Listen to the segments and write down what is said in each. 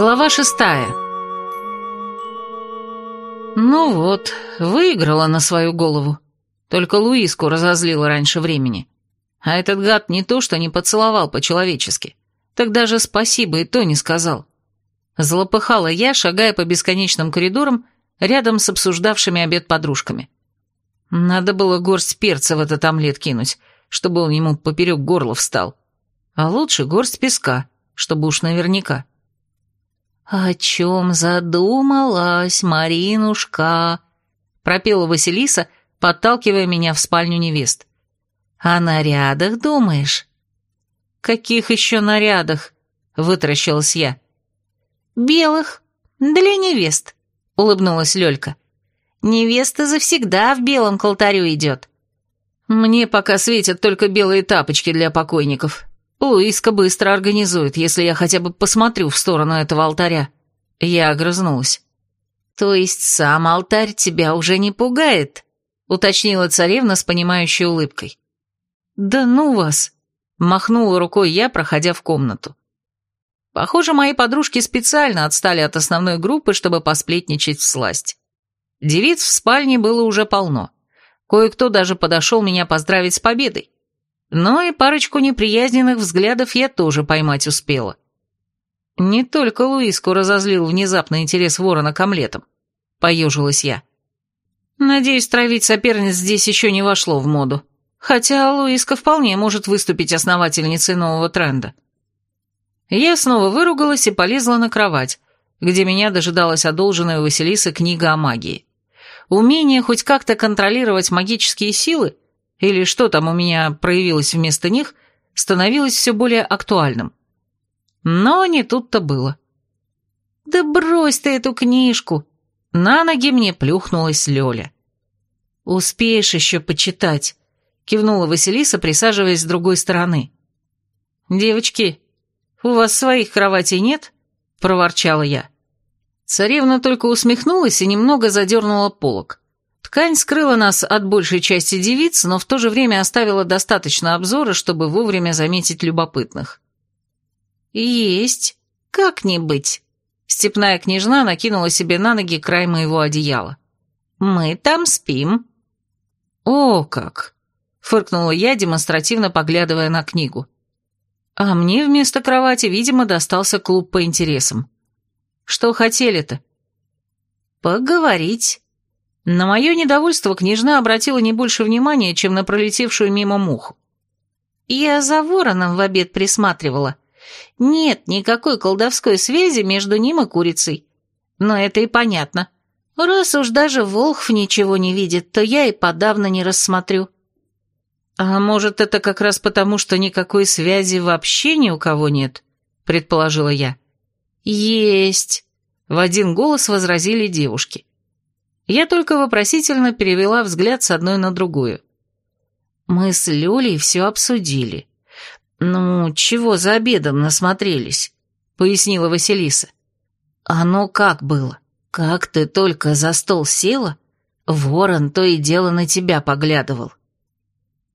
Глава шестая Ну вот, выиграла на свою голову. Только Луиску разозлила раньше времени. А этот гад не то, что не поцеловал по-человечески, так даже спасибо и то не сказал. Злопыхала я, шагая по бесконечным коридорам, рядом с обсуждавшими обед подружками. Надо было горсть перца в этот омлет кинуть, чтобы он ему поперек горла встал. А лучше горсть песка, чтобы уж наверняка. «О чем задумалась Маринушка?» — пропела Василиса, подталкивая меня в спальню невест. «О нарядах думаешь?» «Каких еще нарядах?» — вытаращилась я. «Белых. Для невест», — улыбнулась Лёлька. «Невеста завсегда в белом к идет». «Мне пока светят только белые тапочки для покойников», Луиска быстро организует, если я хотя бы посмотрю в сторону этого алтаря. Я огрызнулась. То есть сам алтарь тебя уже не пугает? Уточнила царевна с понимающей улыбкой. Да ну вас! Махнула рукой я, проходя в комнату. Похоже, мои подружки специально отстали от основной группы, чтобы посплетничать в сласть. Девиц в спальне было уже полно. Кое-кто даже подошел меня поздравить с победой. Но и парочку неприязненных взглядов я тоже поймать успела. Не только Луиску разозлил внезапный интерес ворона к омлетам. Поежилась я. Надеюсь, травить соперниц здесь еще не вошло в моду. Хотя Луиска вполне может выступить основательницей нового тренда. Я снова выругалась и полезла на кровать, где меня дожидалась одолженная у Василисы книга о магии. Умение хоть как-то контролировать магические силы или что там у меня проявилось вместо них, становилось все более актуальным. Но не тут-то было. «Да брось ты эту книжку!» На ноги мне плюхнулась Лёля. «Успеешь еще почитать», — кивнула Василиса, присаживаясь с другой стороны. «Девочки, у вас своих кроватей нет?» — проворчала я. Царевна только усмехнулась и немного задернула полок. Ткань скрыла нас от большей части девиц, но в то же время оставила достаточно обзора, чтобы вовремя заметить любопытных. «Есть. Как не быть?» Степная княжна накинула себе на ноги край моего одеяла. «Мы там спим». «О, как!» — фыркнула я, демонстративно поглядывая на книгу. А мне вместо кровати, видимо, достался клуб по интересам. Что хотели-то? Поговорить. На мое недовольство княжна обратила не больше внимания, чем на пролетевшую мимо муху. Я за вороном в обед присматривала. Нет никакой колдовской связи между ним и курицей. Но это и понятно. Раз уж даже Волхв ничего не видит, то я и подавно не рассмотрю. А может, это как раз потому, что никакой связи вообще ни у кого нет, предположила я. Есть. В один голос возразили девушки. Я только вопросительно перевела взгляд с одной на другую. Мы с Люлей все обсудили. «Ну, чего за обедом насмотрелись?» — пояснила Василиса. «Оно как было? Как ты только за стол села, ворон то и дело на тебя поглядывал».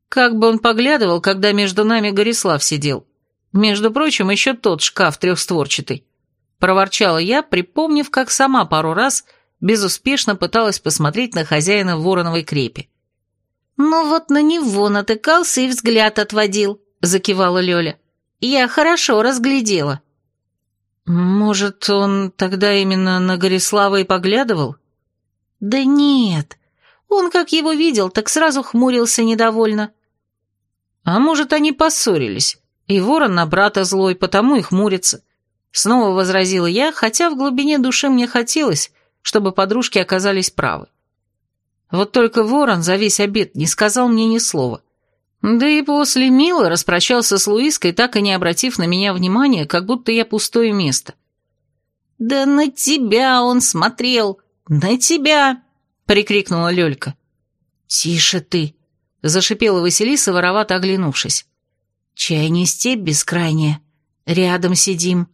Как бы он поглядывал, когда между нами Горислав сидел. Между прочим, еще тот шкаф трехстворчатый. Проворчала я, припомнив, как сама пару раз безуспешно пыталась посмотреть на хозяина вороновой крепи. «Ну вот на него натыкался и взгляд отводил», — закивала Лёля. «Я хорошо разглядела». «Может, он тогда именно на Горислава и поглядывал?» «Да нет, он как его видел, так сразу хмурился недовольно». «А может, они поссорились, и ворон на брата злой, потому и хмурится». Снова возразила я, хотя в глубине души мне хотелось, чтобы подружки оказались правы. Вот только ворон за весь обед не сказал мне ни слова. Да и после мило распрощался с Луиской, так и не обратив на меня внимания, как будто я пустое место. «Да на тебя он смотрел! На тебя!» — прикрикнула Лёлька. «Тише ты!» — зашипела Василиса, воровато оглянувшись. «Чай не степь бескрайняя. Рядом сидим.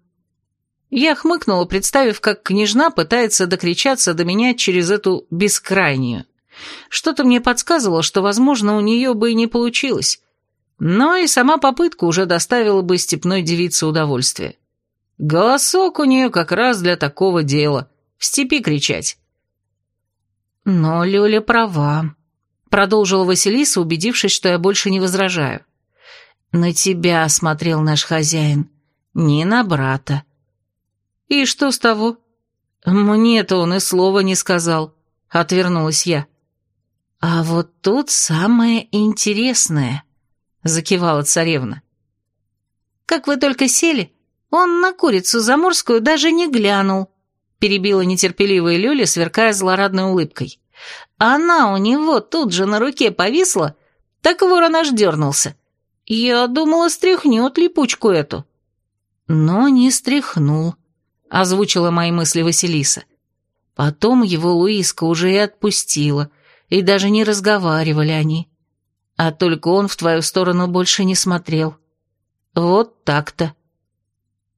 Я хмыкнула, представив, как княжна пытается докричаться до меня через эту бескрайнюю. Что-то мне подсказывало, что, возможно, у нее бы и не получилось. Но и сама попытка уже доставила бы степной девице удовольствие. Голосок у нее как раз для такого дела. В степи кричать. Но Лёля права, продолжила Василиса, убедившись, что я больше не возражаю. На тебя смотрел наш хозяин, не на брата. И что с того? Мне-то он и слова не сказал, отвернулась я. А вот тут самое интересное, закивала царевна. Как вы только сели, он на курицу заморскую даже не глянул, перебила нетерпеливая Лёля, сверкая злорадной улыбкой. Она у него тут же на руке повисла, так ворон аж дернулся. Я думала, стряхнет липучку эту. Но не стряхнул, озвучила мои мысли Василиса. Потом его Луиска уже и отпустила, и даже не разговаривали они. А только он в твою сторону больше не смотрел. Вот так-то.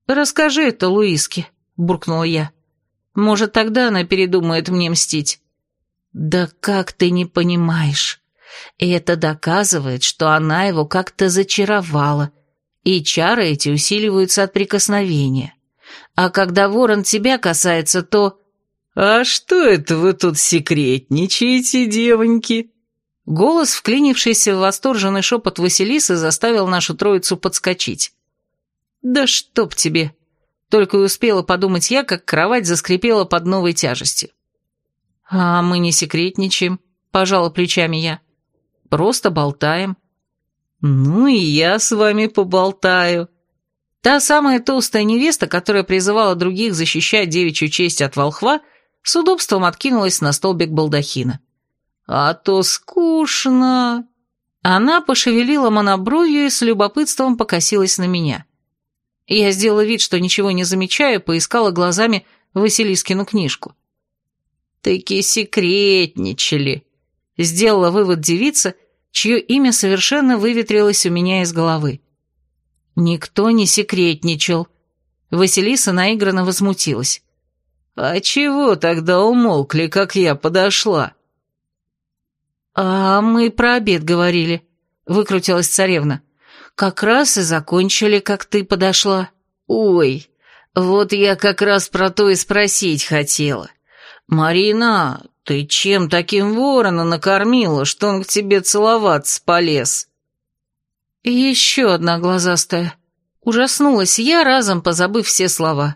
«Расскажи это Луиске», — буркнула я. Может, тогда она передумает мне мстить. Да как ты не понимаешь? Это доказывает, что она его как-то зачаровала, и чары эти усиливаются от прикосновения. А когда ворон тебя касается, то... «А что это вы тут секретничаете, девоньки?» Голос, вклинившийся в восторженный шепот Василисы, заставил нашу троицу подскочить. «Да чтоб тебе!» Только и успела подумать я, как кровать заскрипела под новой тяжестью. «А мы не секретничаем», — пожала плечами я. «Просто болтаем». «Ну и я с вами поболтаю». Та самая толстая невеста, которая призывала других защищать девичью честь от волхва, с удобством откинулась на столбик балдахина. «А то скучно». Она пошевелила монобровью и с любопытством покосилась на меня. Я сделала вид, что ничего не замечаю, поискала глазами Василискину книжку. «Таки секретничали», — сделала вывод девица, чье имя совершенно выветрилось у меня из головы. «Никто не секретничал». Василиса наигранно возмутилась. «А чего тогда умолкли, как я подошла?» «А мы про обед говорили», — выкрутилась царевна. Как раз и закончили, как ты подошла. Ой, вот я как раз про то и спросить хотела. Марина, ты чем таким ворона накормила, что он к тебе целоваться полез? Еще одна глазастая. Ужаснулась я, разом позабыв все слова.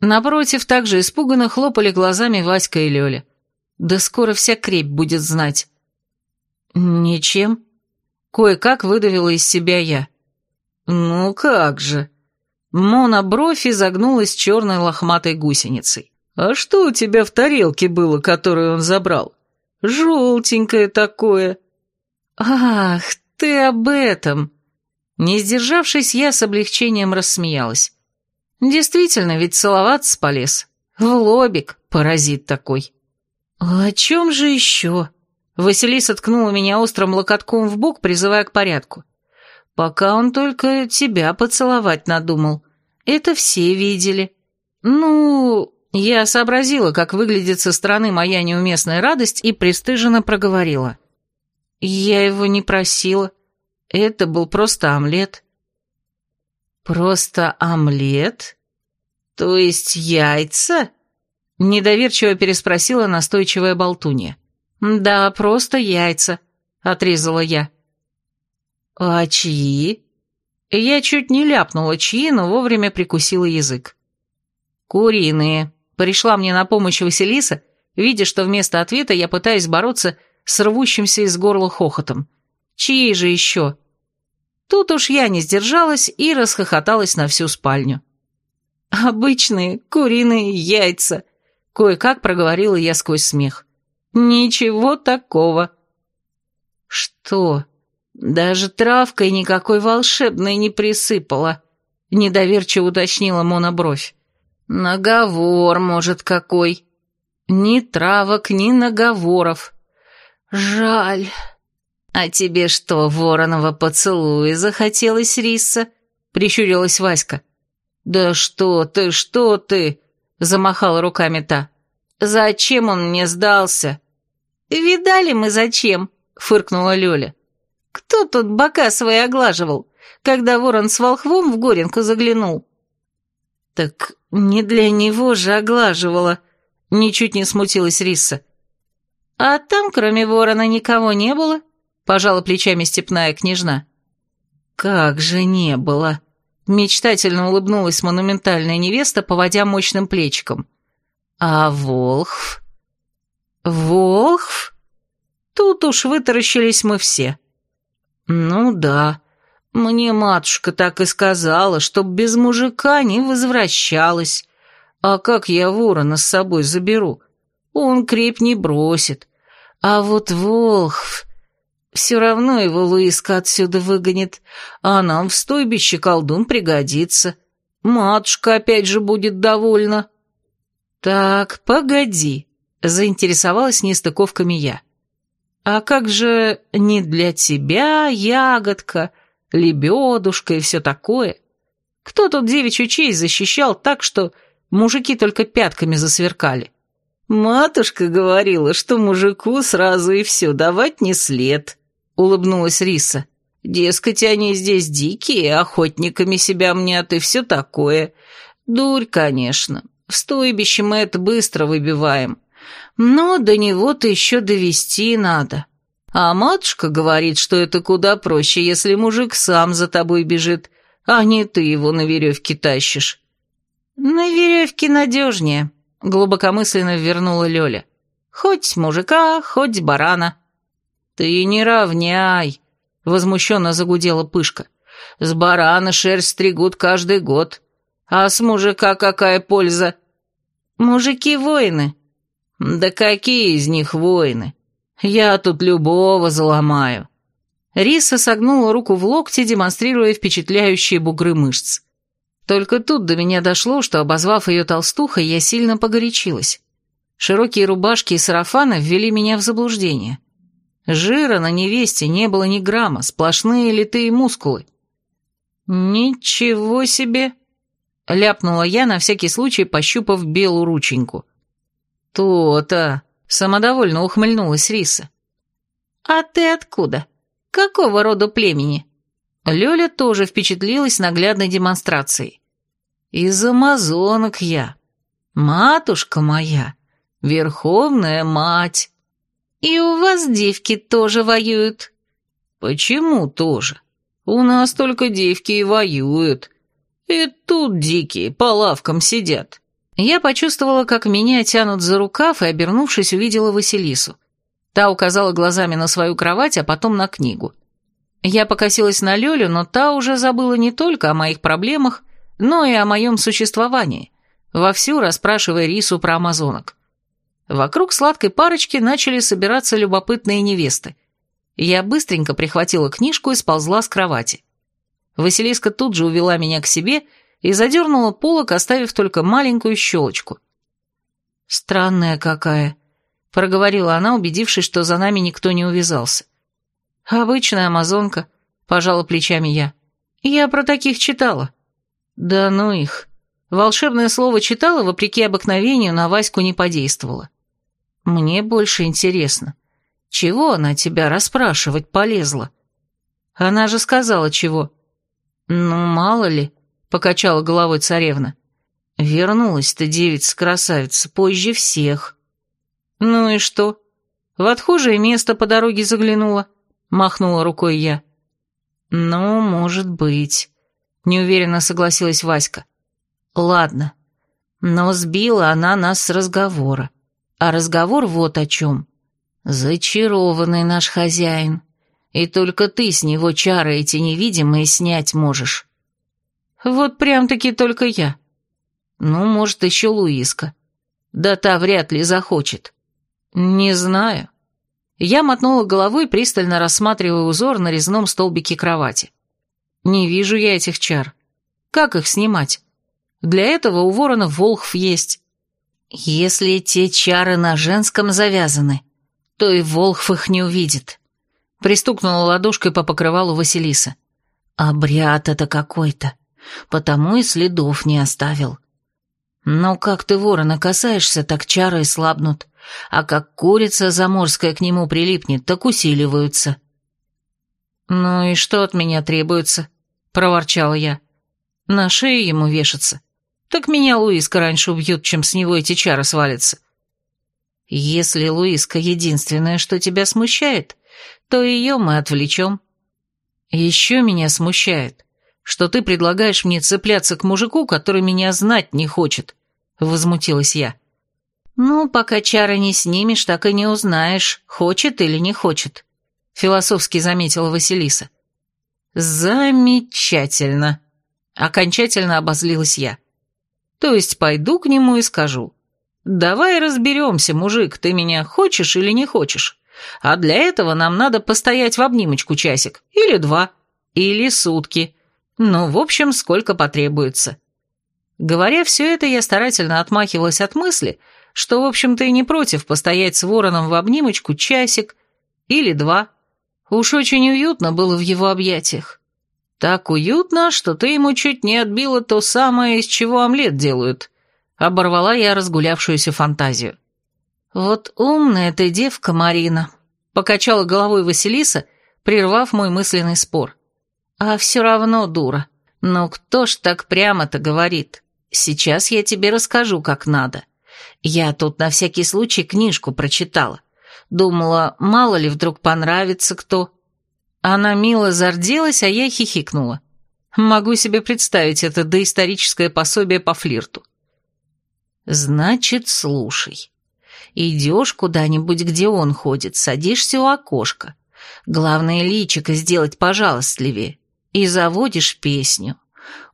Напротив, также испуганно хлопали глазами Васька и Лёля. Да скоро вся крепь будет знать. Ничем. Кое-как выдавила из себя я. «Ну как же!» Мона бровь изогнулась черной лохматой гусеницей. «А что у тебя в тарелке было, которую он забрал? Желтенькое такое!» «Ах, ты об этом!» Не сдержавшись, я с облегчением рассмеялась. «Действительно, ведь целоваться полез. В лобик, паразит такой». «О чем же еще?» Василиса ткнула меня острым локотком в бок, призывая к порядку. Пока он только тебя поцеловать надумал. Это все видели. Ну, я сообразила, как выглядит со стороны моя неуместная радость и пристыженно проговорила. Я его не просила. Это был просто омлет. Просто омлет? То есть яйца? Недоверчиво переспросила настойчивая болтунья. Да, просто яйца, отрезала я. «А чьи?» Я чуть не ляпнула чьи, но вовремя прикусила язык. «Куриные», — пришла мне на помощь Василиса, видя, что вместо ответа я пытаюсь бороться с рвущимся из горла хохотом. «Чьи же еще?» Тут уж я не сдержалась и расхохоталась на всю спальню. «Обычные куриные яйца», — кое-как проговорила я сквозь смех. «Ничего такого». «Что?» «Даже травкой никакой волшебной не присыпала», — недоверчиво уточнила Мона бровь. «Наговор, может, какой?» «Ни травок, ни наговоров». «Жаль». «А тебе что, вороного поцелуя захотелось, Риса?» — прищурилась Васька. «Да что ты, что ты?» — замахала руками та. «Зачем он мне сдался?» «Видали мы зачем?» — фыркнула Лёля. Кто тут бока свои оглаживал, когда ворон с волхвом в горенку заглянул? Так не для него же оглаживала, ничуть не смутилась Риса. А там, кроме ворона, никого не было, пожала плечами степная княжна. Как же не было, мечтательно улыбнулась монументальная невеста, поводя мощным плечиком. А Волхв? Волхв? Тут уж вытаращились мы все. Ну да, мне матушка так и сказала, чтоб без мужика не возвращалась. А как я ворона с собой заберу? Он креп не бросит. А вот Волхв... Все равно его Луиска отсюда выгонит, а нам в стойбище колдун пригодится. Матушка опять же будет довольна. Так, погоди, заинтересовалась нестыковками я. А как же не для тебя, ягодка, лебедушка и все такое? Кто тут девичью честь защищал так, что мужики только пятками засверкали? Матушка говорила, что мужику сразу и все давать не след, улыбнулась Риса. Дескать, они здесь дикие, охотниками себя мнят и все такое. Дурь, конечно. В стойбище мы это быстро выбиваем. Но до него-то еще довести надо. А матушка говорит, что это куда проще, если мужик сам за тобой бежит, а не ты его на веревке тащишь. На веревке надежнее, глубокомысленно вернула Лёля. Хоть мужика, хоть барана. Ты не равняй, возмущенно загудела Пышка. С барана шерсть стригут каждый год. А с мужика какая польза? Мужики воины, «Да какие из них воины? Я тут любого заломаю». Риса согнула руку в локте, демонстрируя впечатляющие бугры мышц. Только тут до меня дошло, что, обозвав ее толстухой, я сильно погорячилась. Широкие рубашки и сарафаны ввели меня в заблуждение. Жира на невесте не было ни грамма, сплошные литые мускулы. «Ничего себе!» — ляпнула я, на всякий случай пощупав белую рученьку. «То-то!» — самодовольно ухмыльнулась Риса. «А ты откуда? Какого рода племени?» Лёля тоже впечатлилась наглядной демонстрацией. «Из амазонок я. Матушка моя, верховная мать. И у вас девки тоже воюют?» «Почему тоже? У нас только девки и воюют. И тут дикие по лавкам сидят. Я почувствовала, как меня тянут за рукав, и, обернувшись, увидела Василису. Та указала глазами на свою кровать, а потом на книгу. Я покосилась на Лёлю, но та уже забыла не только о моих проблемах, но и о моем существовании, вовсю расспрашивая Рису про амазонок. Вокруг сладкой парочки начали собираться любопытные невесты. Я быстренько прихватила книжку и сползла с кровати. Василиска тут же увела меня к себе и задернула полок, оставив только маленькую щелочку. «Странная какая», — проговорила она, убедившись, что за нами никто не увязался. «Обычная амазонка», — пожала плечами я. «Я про таких читала». «Да ну их». Волшебное слово «читала», вопреки обыкновению, на Ваську не подействовало. «Мне больше интересно, чего она тебя расспрашивать полезла?» «Она же сказала, чего». «Ну, мало ли», — покачала головой царевна. «Вернулась-то девица-красавица позже всех». «Ну и что? В отхожее место по дороге заглянула», — махнула рукой я. «Ну, может быть», — неуверенно согласилась Васька. «Ладно, но сбила она нас с разговора. А разговор вот о чем. Зачарованный наш хозяин, и только ты с него чары эти невидимые снять можешь». Вот прям-таки только я. Ну, может, еще Луиска. Да та вряд ли захочет. Не знаю. Я мотнула головой, пристально рассматривая узор на резном столбике кровати. Не вижу я этих чар. Как их снимать? Для этого у ворона волхв есть. Если те чары на женском завязаны, то и волхв их не увидит. Пристукнула ладошкой по покрывалу Василиса. Обряд это какой-то потому и следов не оставил. Но как ты ворона касаешься, так чары слабнут, а как курица заморская к нему прилипнет, так усиливаются. «Ну и что от меня требуется?» — проворчала я. «На шею ему вешаться. Так меня Луиска раньше убьют, чем с него эти чары свалятся. Если Луиска единственное, что тебя смущает, то ее мы отвлечем. Еще меня смущает, что ты предлагаешь мне цепляться к мужику, который меня знать не хочет, — возмутилась я. Ну, пока чары не снимешь, так и не узнаешь, хочет или не хочет, — философски заметила Василиса. Замечательно, — окончательно обозлилась я. То есть пойду к нему и скажу. «Давай разберемся, мужик, ты меня хочешь или не хочешь? А для этого нам надо постоять в обнимочку часик, или два, или сутки. Ну, в общем, сколько потребуется». Говоря все это, я старательно отмахивалась от мысли, что, в общем-то, и не против постоять с вороном в обнимочку часик или два. Уж очень уютно было в его объятиях. Так уютно, что ты ему чуть не отбила то самое, из чего омлет делают — Оборвала я разгулявшуюся фантазию. «Вот умная ты девка, Марина», — покачала головой Василиса, прервав мой мысленный спор. «А все равно дура. Ну кто ж так прямо-то говорит? Сейчас я тебе расскажу, как надо. Я тут на всякий случай книжку прочитала. Думала, мало ли вдруг понравится кто». Она мило зарделась, а я хихикнула. Могу себе представить это доисторическое пособие по флирту. Значит, слушай. Идешь куда-нибудь, где он ходит, садишься у окошка. Главное, личико сделать пожалостливее. И заводишь песню.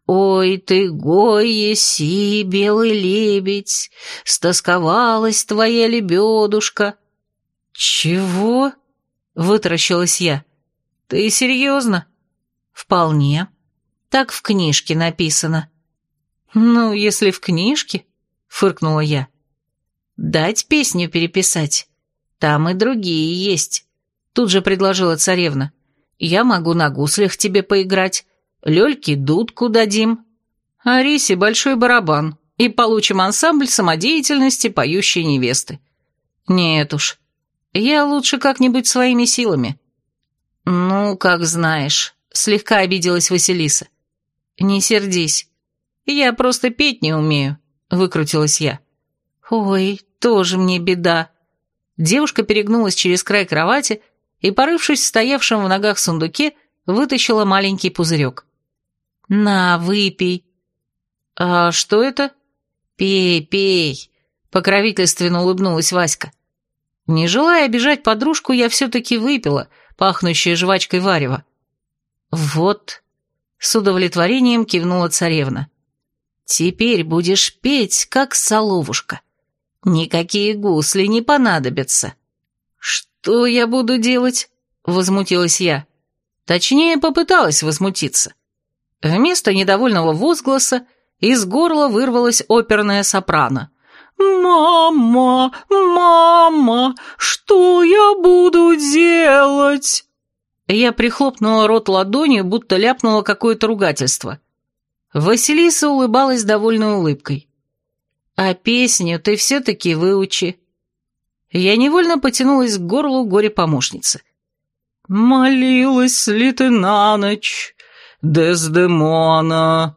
«Ой ты, гой еси, белый лебедь, стосковалась твоя лебедушка». «Чего?» — вытаращилась я. «Ты серьезно?» «Вполне. Так в книжке написано». «Ну, если в книжке...» фыркнула я. «Дать песню переписать? Там и другие есть», — тут же предложила царевна. «Я могу на гуслях тебе поиграть, Лёльке дудку дадим, а Рисе большой барабан, и получим ансамбль самодеятельности поющей невесты. Нет уж, я лучше как-нибудь своими силами». «Ну, как знаешь», — слегка обиделась Василиса. «Не сердись, я просто петь не умею» выкрутилась я. «Ой, тоже мне беда». Девушка перегнулась через край кровати и, порывшись в стоявшем в ногах сундуке, вытащила маленький пузырек. «На, выпей». «А что это?» «Пей, пей», — покровительственно улыбнулась Васька. Не желая обижать подружку, я все-таки выпила, пахнущее жвачкой варево. «Вот», — с удовлетворением кивнула царевна. Теперь будешь петь, как соловушка. Никакие гусли не понадобятся. Что я буду делать? Возмутилась я. Точнее, попыталась возмутиться. Вместо недовольного возгласа из горла вырвалась оперная сопрано. «Мама, мама, что я буду делать?» Я прихлопнула рот ладонью, будто ляпнула какое-то ругательство. Василиса улыбалась довольной улыбкой. «А песню ты все-таки выучи». Я невольно потянулась к горлу горе-помощницы. «Молилась ли ты на ночь, Дездемона?»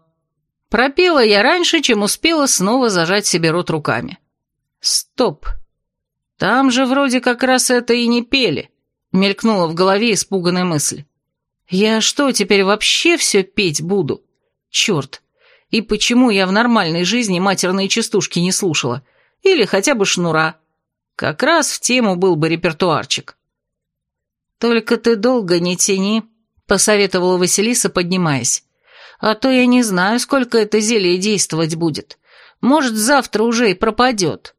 Пропела я раньше, чем успела снова зажать себе рот руками. «Стоп! Там же вроде как раз это и не пели», — мелькнула в голове испуганная мысль. «Я что, теперь вообще все петь буду?» Черт! И почему я в нормальной жизни матерные частушки не слушала? Или хотя бы шнура? Как раз в тему был бы репертуарчик. «Только ты долго не тяни», — посоветовала Василиса, поднимаясь. «А то я не знаю, сколько это зелье действовать будет. Может, завтра уже и пропадет».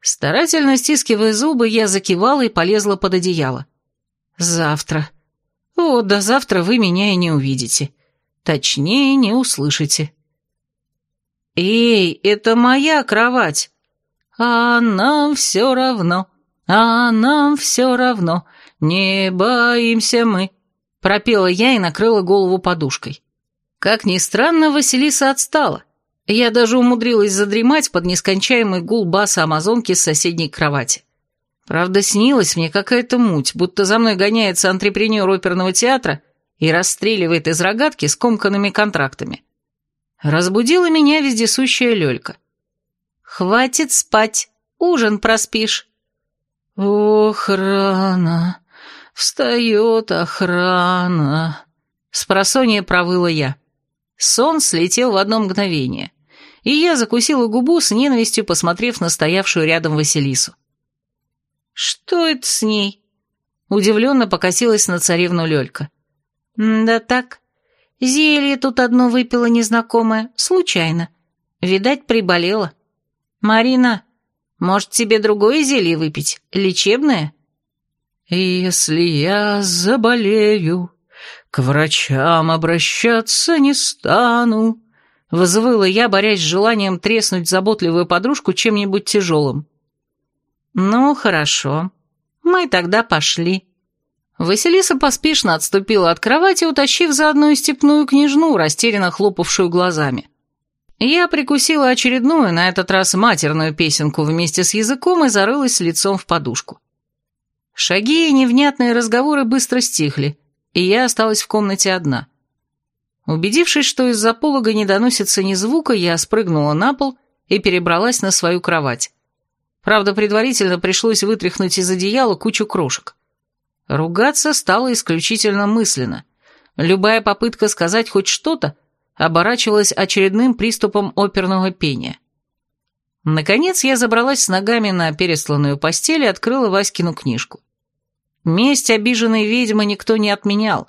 Старательно стискивая зубы, я закивала и полезла под одеяло. «Завтра. Вот до завтра вы меня и не увидите. Точнее, не услышите. «Эй, это моя кровать!» «А нам все равно, а нам все равно, не боимся мы», — пропела я и накрыла голову подушкой. Как ни странно, Василиса отстала. Я даже умудрилась задремать под нескончаемый гул баса амазонки с соседней кровати. Правда, снилась мне какая-то муть, будто за мной гоняется антрепренер оперного театра и расстреливает из рогатки скомканными контрактами. Разбудила меня вездесущая Лёлька. «Хватит спать, ужин проспишь». «Ох, рано, встает охрана», — спросонья провыла я. Сон слетел в одно мгновение, и я закусила губу с ненавистью, посмотрев на стоявшую рядом Василису. «Что это с ней?» Удивленно покосилась на царевну Лёлька. «Да так, зелье тут одно выпила незнакомое, случайно. Видать, приболела. Марина, может, тебе другое зелье выпить, лечебное?» «Если я заболею, к врачам обращаться не стану», Взвыла я, борясь с желанием треснуть заботливую подружку чем-нибудь тяжелым. «Ну, хорошо. Мы тогда пошли». Василиса поспешно отступила от кровати, утащив заодно и степную княжну, растерянно хлопавшую глазами. Я прикусила очередную, на этот раз матерную песенку вместе с языком и зарылась лицом в подушку. Шаги и невнятные разговоры быстро стихли, и я осталась в комнате одна. Убедившись, что из-за полога не доносится ни звука, я спрыгнула на пол и перебралась на свою кровать. Правда, предварительно пришлось вытряхнуть из одеяла кучу крошек. Ругаться стало исключительно мысленно. Любая попытка сказать хоть что-то оборачивалась очередным приступом оперного пения. Наконец я забралась с ногами на пересланную постель и открыла Васькину книжку. Месть обиженной ведьмы никто не отменял,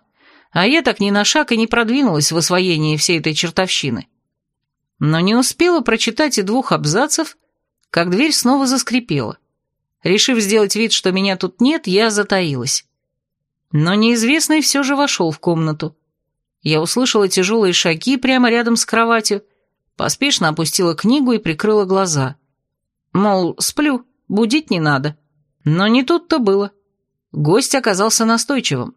а я так ни на шаг и не продвинулась в освоении всей этой чертовщины. Но не успела прочитать и двух абзацев, как дверь снова заскрипела. Решив сделать вид, что меня тут нет, я затаилась. Но неизвестный все же вошел в комнату. Я услышала тяжелые шаги прямо рядом с кроватью, поспешно опустила книгу и прикрыла глаза. Мол, сплю, будить не надо. Но не тут-то было. Гость оказался настойчивым.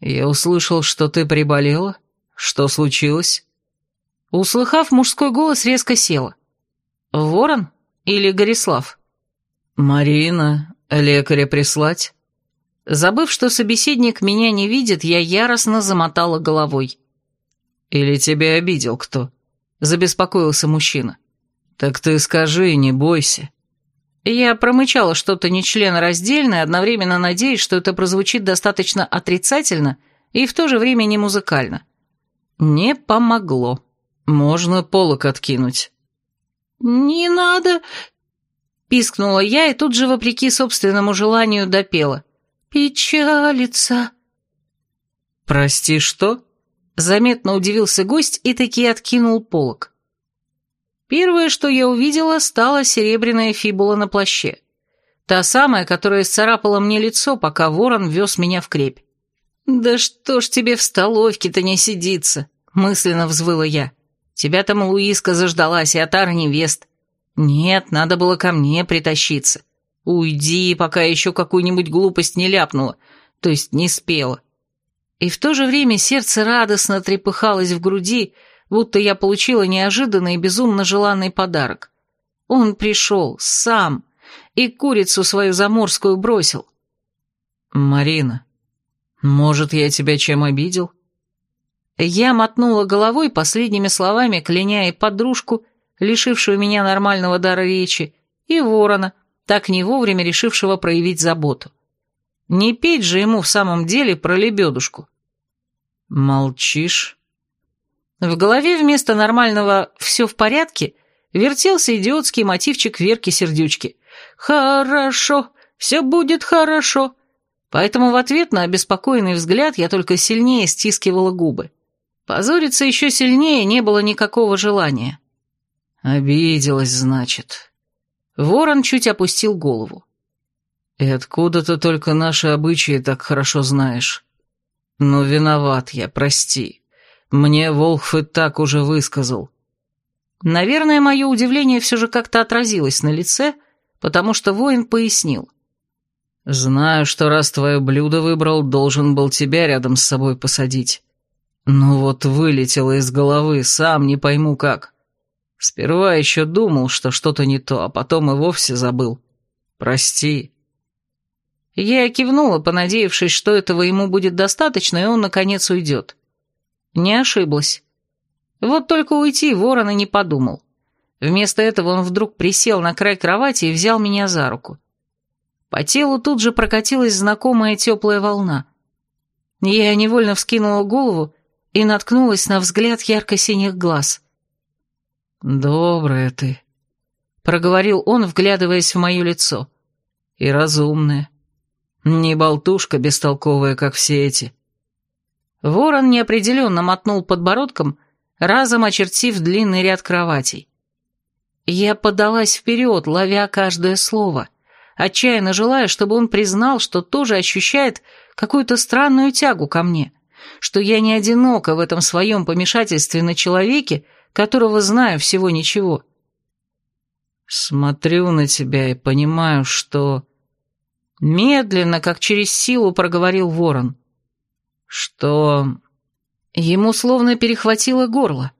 «Я услышал, что ты приболела. Что случилось?» Услыхав мужской голос, резко села. «Ворон или Горислав?» «Марина, лекаря прислать?» Забыв, что собеседник меня не видит, я яростно замотала головой. «Или тебя обидел кто?» — забеспокоился мужчина. «Так ты скажи, не бойся». Я промычала что-то нечленораздельное, одновременно надеясь, что это прозвучит достаточно отрицательно и в то же время не музыкально. Не помогло. Можно полок откинуть. «Не надо!» Пискнула я и тут же, вопреки собственному желанию, допела. «Печалится!» «Прости, что?» Заметно удивился гость и таки откинул полок. Первое, что я увидела, стала серебряная фибула на плаще. Та самая, которая исцарапала мне лицо, пока ворон вез меня в крепь. «Да что ж тебе в столовке-то не сидится?» — мысленно взвыла я. «Тебя там Луиска заждалась, и отар невест. Нет, надо было ко мне притащиться. Уйди, пока еще какую-нибудь глупость не ляпнула, то есть не спела». И в то же время сердце радостно трепыхалось в груди, будто я получила неожиданный и безумно желанный подарок. Он пришел, сам, и курицу свою заморскую бросил. «Марина, может, я тебя чем обидел?» Я мотнула головой последними словами, кляня и подружку, лишившую меня нормального дара речи, и ворона, так не вовремя решившего проявить заботу. Не петь же ему в самом деле про лебедушку. «Молчишь?» В голове вместо нормального «все в порядке» вертелся идиотский мотивчик Верки-сердючки. «Хорошо, все будет хорошо». Поэтому в ответ на обеспокоенный взгляд я только сильнее стискивала губы. Позориться еще сильнее не было никакого желания. «Обиделась, значит». Ворон чуть опустил голову. «И откуда ты только наши обычаи так хорошо знаешь? Ну, виноват я, прости». Мне Волхв и так уже высказал. Наверное, мое удивление все же как-то отразилось на лице, потому что воин пояснил. «Знаю, что раз твое блюдо выбрал, должен был тебя рядом с собой посадить. Ну вот вылетело из головы, сам не пойму как. Сперва еще думал, что что-то не то, а потом и вовсе забыл. Прости». Я кивнула, понадеявшись, что этого ему будет достаточно, и он, наконец, уйдет. Не ошиблась. Вот только уйти ворон и не подумал. Вместо этого он вдруг присел на край кровати и взял меня за руку. По телу тут же прокатилась знакомая теплая волна. Я невольно вскинула голову и наткнулась на взгляд ярко-синих глаз. «Добрая ты», — проговорил он, вглядываясь в мое лицо. «И разумная. Не болтушка бестолковая, как все эти». Ворон неопределенно мотнул подбородком, разом очертив длинный ряд кроватей. Я подалась вперед, ловя каждое слово, отчаянно желая, чтобы он признал, что тоже ощущает какую-то странную тягу ко мне, что я не одинока в этом своем помешательстве на человеке, которого знаю всего ничего. Смотрю на тебя и понимаю, что... Медленно, как через силу, проговорил ворон. Что... Ему словно перехватило горло.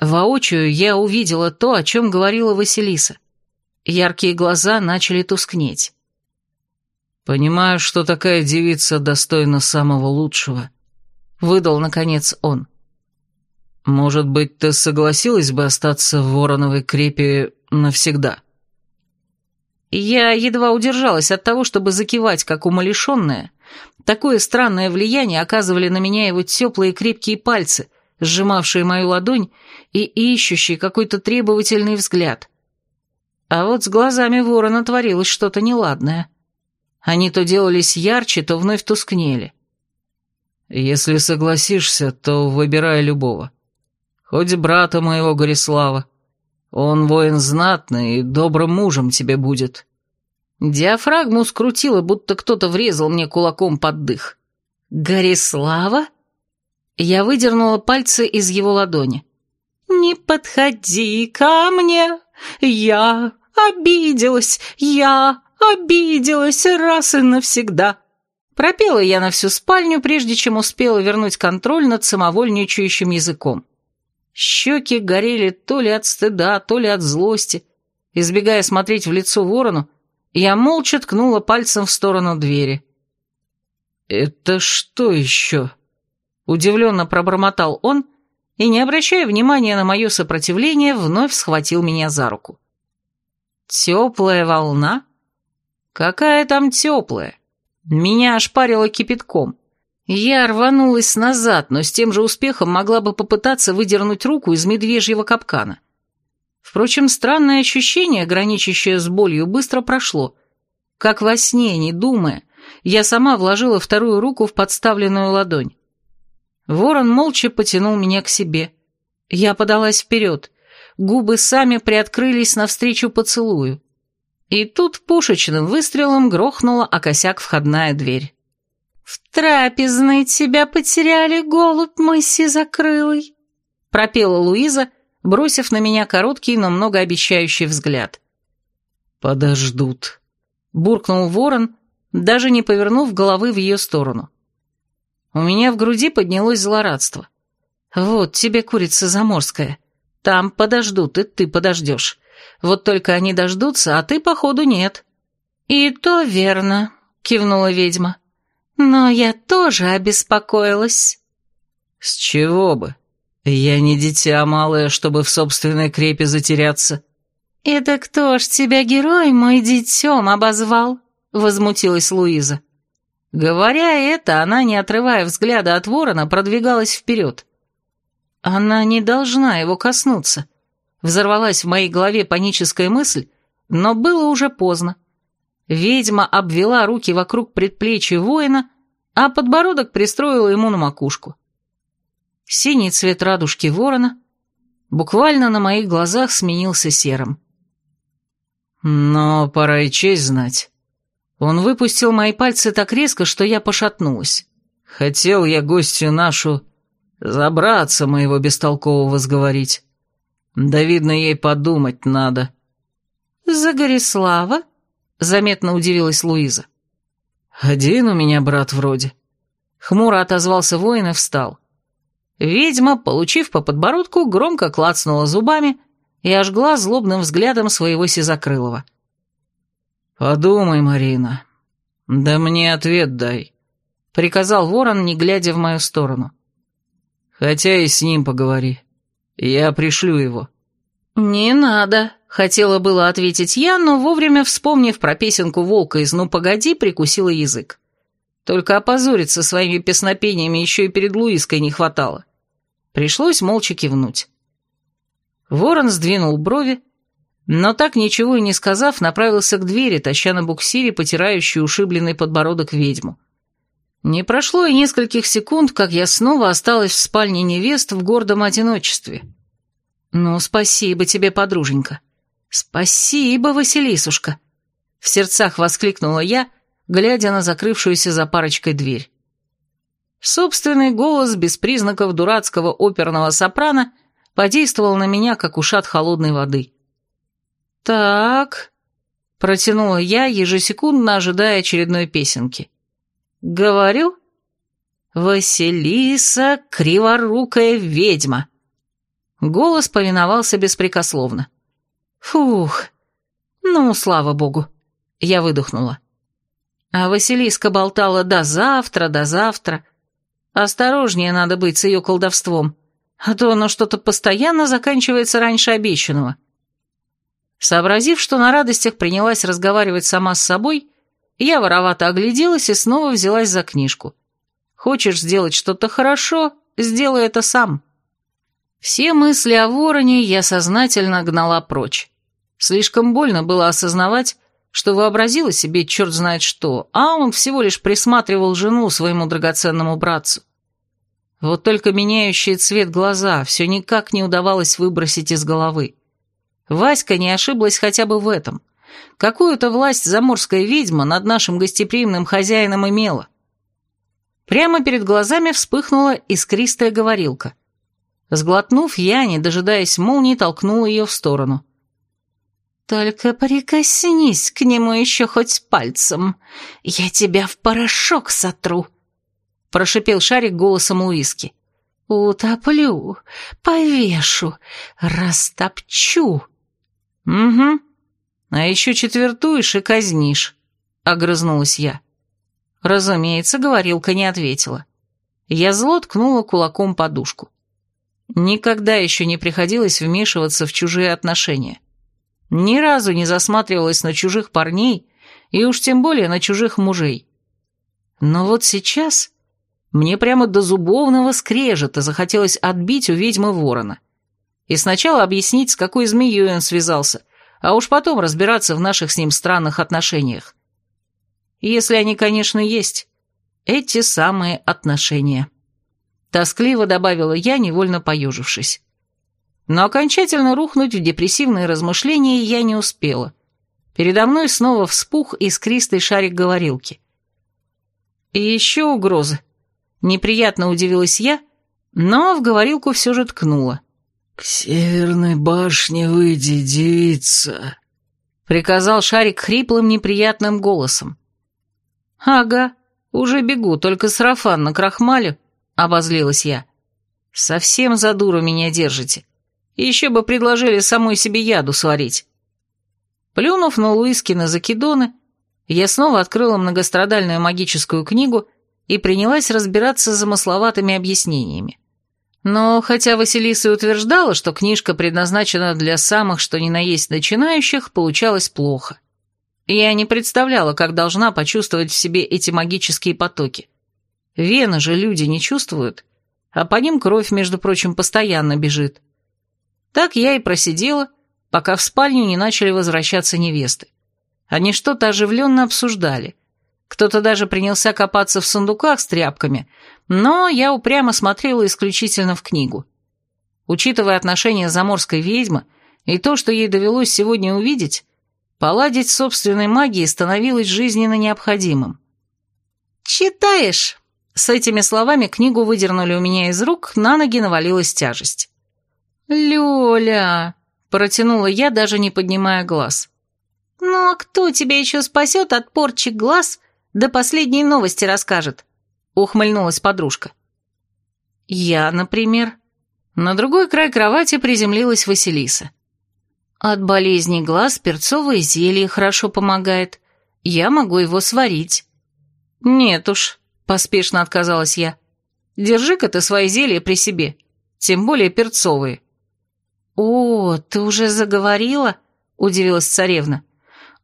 Воочию я увидела то, о чем говорила Василиса. Яркие глаза начали тускнеть. «Понимаю, что такая девица достойна самого лучшего», — выдал, наконец, он. «Может быть, ты согласилась бы остаться в Вороновой крепе навсегда?» Я едва удержалась от того, чтобы закивать, как умалишенная. Такое странное влияние оказывали на меня его теплые крепкие пальцы, сжимавшие мою ладонь и ищущие какой-то требовательный взгляд. А вот с глазами ворона творилось что-то неладное. Они то делались ярче, то вновь тускнели. «Если согласишься, то выбирай любого. Хоть брата моего Горислава. Он воин знатный и добрым мужем тебе будет». Диафрагму скрутило, будто кто-то врезал мне кулаком под дых. «Горислава?» Я выдернула пальцы из его ладони. «Не подходи ко мне, я обиделась, я обиделась раз и навсегда». Пропела я на всю спальню, прежде чем успела вернуть контроль над самовольничающим языком. Щеки горели то ли от стыда, то ли от злости. Избегая смотреть в лицо ворону, я молча ткнула пальцем в сторону двери. «Это что еще?» Удивленно пробормотал он и, не обращая внимания на мое сопротивление, вновь схватил меня за руку. «Теплая волна? Какая там теплая? Меня ошпарило кипятком. Я рванулась назад, но с тем же успехом могла бы попытаться выдернуть руку из медвежьего капкана. Впрочем, странное ощущение, граничащее с болью, быстро прошло. Как во сне, не думая, я сама вложила вторую руку в подставленную ладонь. Ворон молча потянул меня к себе. Я подалась вперед. Губы сами приоткрылись навстречу поцелую. И тут пушечным выстрелом грохнула о косяк входная дверь. «В трапезной тебя потеряли, голубь мой сизокрылый», — пропела Луиза, бросив на меня короткий, но многообещающий взгляд. «Подождут», — буркнул ворон, даже не повернув головы в ее сторону. У меня в груди поднялось злорадство. Вот тебе курица заморская. Там подождут, и ты подождешь. Вот только они дождутся, а ты, походу, нет. И то верно, кивнула ведьма. Но я тоже обеспокоилась. С чего бы? Я не дитя малое, чтобы в собственной крепе затеряться. Это кто ж тебя, герой, мой детем обозвал? Возмутилась Луиза. Говоря это, она, не отрывая взгляда от ворона, продвигалась вперед. Она не должна его коснуться. Взорвалась в моей голове паническая мысль, но было уже поздно. Ведьма обвела руки вокруг предплечья воина, а подбородок пристроила ему на макушку. Синий цвет радужки ворона буквально на моих глазах сменился серым. «Но пора и честь знать. Он выпустил мои пальцы так резко, что я пошатнулась. Хотел я гостью нашу забраться моего бестолкового сговорить. Да, видно, ей подумать надо. «За Горислава?» — заметно удивилась Луиза. «Один у меня брат вроде». Хмуро отозвался воин и встал. Ведьма, получив по подбородку, громко клацнула зубами и ожгла злобным взглядом своего сизокрылого. «Подумай, Марина. Да мне ответ дай», — приказал ворон, не глядя в мою сторону. «Хотя и с ним поговори. Я пришлю его». «Не надо», — хотела было ответить я, но вовремя, вспомнив про песенку волка из «Ну, погоди», прикусила язык. Только опозориться своими песнопениями еще и перед Луиской не хватало. Пришлось молча кивнуть. Ворон сдвинул брови, но так ничего и не сказав, направился к двери, таща на буксире потирающую ушибленный подбородок ведьму. Не прошло и нескольких секунд, как я снова осталась в спальне невест в гордом одиночестве. «Ну, спасибо тебе, подруженька. Спасибо, Василисушка!» В сердцах воскликнула я, глядя на закрывшуюся за парочкой дверь. Собственный голос без признаков дурацкого оперного сопрано подействовал на меня, как ушат холодной воды. «Так...» — протянула я, ежесекундно ожидая очередной песенки. «Говорю?» «Василиса, криворукая ведьма!» Голос повиновался беспрекословно. «Фух! Ну, слава богу!» Я выдохнула. А Василиска болтала до завтра, до завтра. Осторожнее надо быть с ее колдовством, а то оно что-то постоянно заканчивается раньше обещанного. Сообразив, что на радостях принялась разговаривать сама с собой, я воровато огляделась и снова взялась за книжку. Хочешь сделать что-то хорошо, сделай это сам. Все мысли о вороне я сознательно гнала прочь. Слишком больно было осознавать, что вообразила себе черт знает что, а он всего лишь присматривал жену своему драгоценному братцу. Вот только меняющие цвет глаза все никак не удавалось выбросить из головы. Васька не ошиблась хотя бы в этом — Какую-то власть заморская ведьма над нашим гостеприимным хозяином имела. Прямо перед глазами вспыхнула искристая говорилка. Сглотнув, я, не дожидаясь молнии, толкнула ее в сторону. «Только прикоснись к нему еще хоть пальцем, я тебя в порошок сотру», — прошипел шарик голосом Луиски. «Утоплю, повешу, растопчу». «Угу», а еще четвертуешь и казнишь», — огрызнулась я. Разумеется, говорилка не ответила. Я зло ткнула кулаком подушку. Никогда еще не приходилось вмешиваться в чужие отношения. Ни разу не засматривалась на чужих парней, и уж тем более на чужих мужей. Но вот сейчас мне прямо до зубовного скрежета захотелось отбить у ведьмы ворона. И сначала объяснить, с какой змеей он связался — а уж потом разбираться в наших с ним странных отношениях. Если они, конечно, есть. Эти самые отношения. Тоскливо добавила я, невольно поежившись. Но окончательно рухнуть в депрессивные размышления я не успела. Передо мной снова вспух искристый шарик говорилки. И еще угрозы. Неприятно удивилась я, но в говорилку все же ткнула. «К северной башне выйди, девица», — приказал Шарик хриплым неприятным голосом. «Ага, уже бегу, только сарафан на крахмале», — обозлилась я. «Совсем за дуру меня держите. Еще бы предложили самой себе яду сварить». Плюнув на Луискина закидоны, я снова открыла многострадальную магическую книгу и принялась разбираться с замысловатыми объяснениями. Но хотя Василиса и утверждала, что книжка предназначена для самых что ни на есть начинающих, получалось плохо. Я не представляла, как должна почувствовать в себе эти магические потоки. Вены же люди не чувствуют, а по ним кровь, между прочим, постоянно бежит. Так я и просидела, пока в спальню не начали возвращаться невесты. Они что-то оживленно обсуждали. Кто-то даже принялся копаться в сундуках с тряпками, но я упрямо смотрела исключительно в книгу. Учитывая отношение заморской ведьмы и то, что ей довелось сегодня увидеть, поладить с собственной магией становилось жизненно необходимым. «Читаешь?» С этими словами книгу выдернули у меня из рук, на ноги навалилась тяжесть. «Лёля!» — протянула я, даже не поднимая глаз. «Ну а кто тебя еще спасет от порчи глаз, до последней новости расскажет?» ухмыльнулась подружка. Я, например. На другой край кровати приземлилась Василиса. От болезней глаз перцовое зелье хорошо помогает. Я могу его сварить. Нет уж, поспешно отказалась я. Держи-ка ты свои зелья при себе, тем более перцовые. «О, ты уже заговорила?» — удивилась царевна.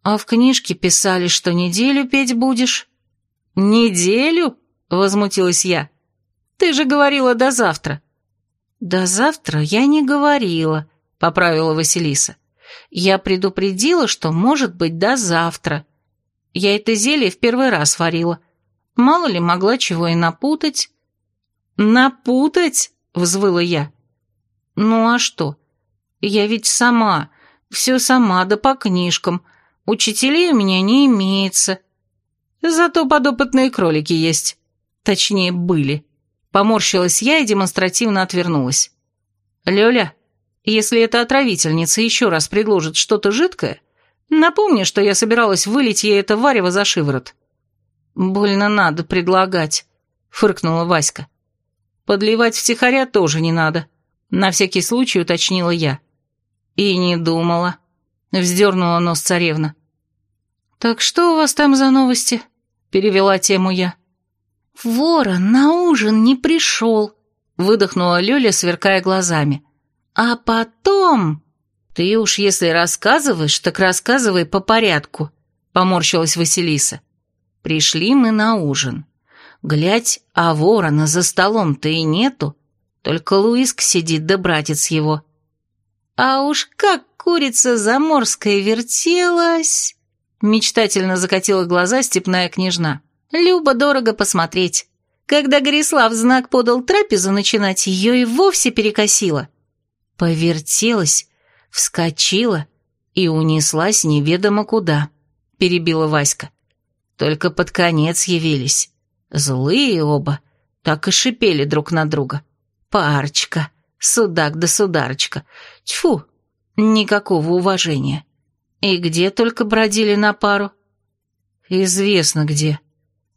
«А в книжке писали, что неделю петь будешь». «Неделю?» — возмутилась я. «Ты же говорила до завтра». «До завтра я не говорила», — поправила Василиса. «Я предупредила, что может быть до завтра. Я это зелье в первый раз варила. Мало ли могла чего и напутать». «Напутать?» — взвыла я. «Ну а что? Я ведь сама, все сама, да по книжкам. Учителей у меня не имеется. Зато подопытные кролики есть. Точнее, были». Поморщилась я и демонстративно отвернулась. «Лёля, если эта отравительница еще раз предложит что-то жидкое, напомни, что я собиралась вылить ей это варево за шиворот». «Больно надо предлагать», — фыркнула Васька. «Подливать втихаря тоже не надо», — на всякий случай уточнила я. «И не думала», — вздернула нос царевна. «Так что у вас там за новости?» — перевела тему я. «Ворон на ужин не пришел», — выдохнула Лёля, сверкая глазами. «А потом...» «Ты уж если рассказываешь, так рассказывай по порядку», — поморщилась Василиса. «Пришли мы на ужин. Глядь, а ворона за столом-то и нету, только Луиск сидит да братец его». «А уж как курица заморская вертелась!» Мечтательно закатила глаза степная княжна. Любо-дорого посмотреть. Когда Горислав знак подал трапезу начинать, ее и вовсе перекосило. Повертелась, вскочила и унеслась неведомо куда, перебила Васька. Только под конец явились. Злые оба, так и шипели друг на друга. Парочка, судак да сударочка. Тьфу, никакого уважения. И где только бродили на пару? Известно где.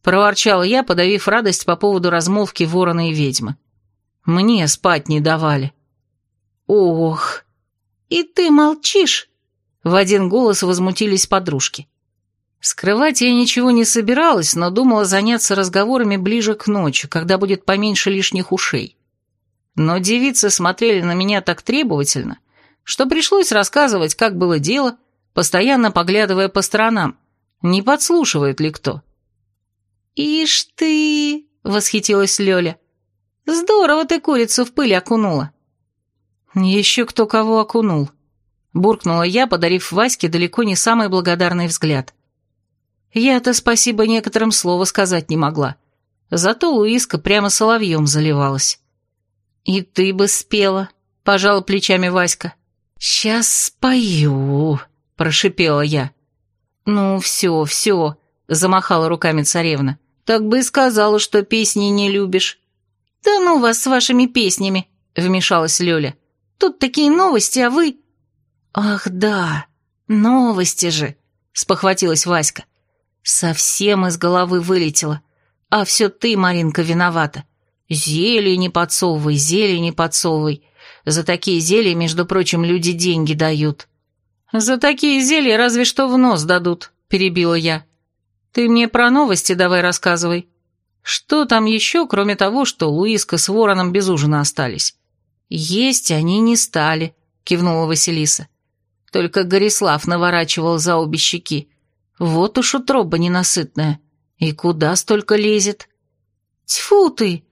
Проворчал я, подавив радость по поводу размолвки ворона и ведьмы. Мне спать не давали. Ох, и ты молчишь? В один голос возмутились подружки. Скрывать я ничего не собиралась, но думала заняться разговорами ближе к ночи, когда будет поменьше лишних ушей. Но девицы смотрели на меня так требовательно, что пришлось рассказывать, как было дело, постоянно поглядывая по сторонам, не подслушивает ли кто. «Ишь ты!» — восхитилась Лёля. «Здорово ты курицу в пыль окунула». «Еще кто кого окунул», — буркнула я, подарив Ваське далеко не самый благодарный взгляд. Я-то спасибо некоторым слова сказать не могла. Зато Луиска прямо соловьем заливалась. «И ты бы спела», — пожала плечами Васька. «Сейчас спою», — прошипела я. «Ну, все, все», — замахала руками царевна. Так бы и сказала, что песни не любишь». «Да ну вас с вашими песнями», — вмешалась Лёля. «Тут такие новости, а вы...» «Ах да, новости же», — спохватилась Васька. «Совсем из головы вылетела. А все ты, Маринка, виновата. Зелье не подсовывай, зелье не подсовывай. За такие зелья, между прочим, люди деньги дают». «За такие зелья разве что в нос дадут», — перебила я. Ты мне про новости давай рассказывай. Что там еще, кроме того, что Луиска с Вороном без ужина остались? Есть они не стали, кивнула Василиса. Только Горислав наворачивал за обе щеки. Вот уж утроба ненасытная. И куда столько лезет? Тьфу ты!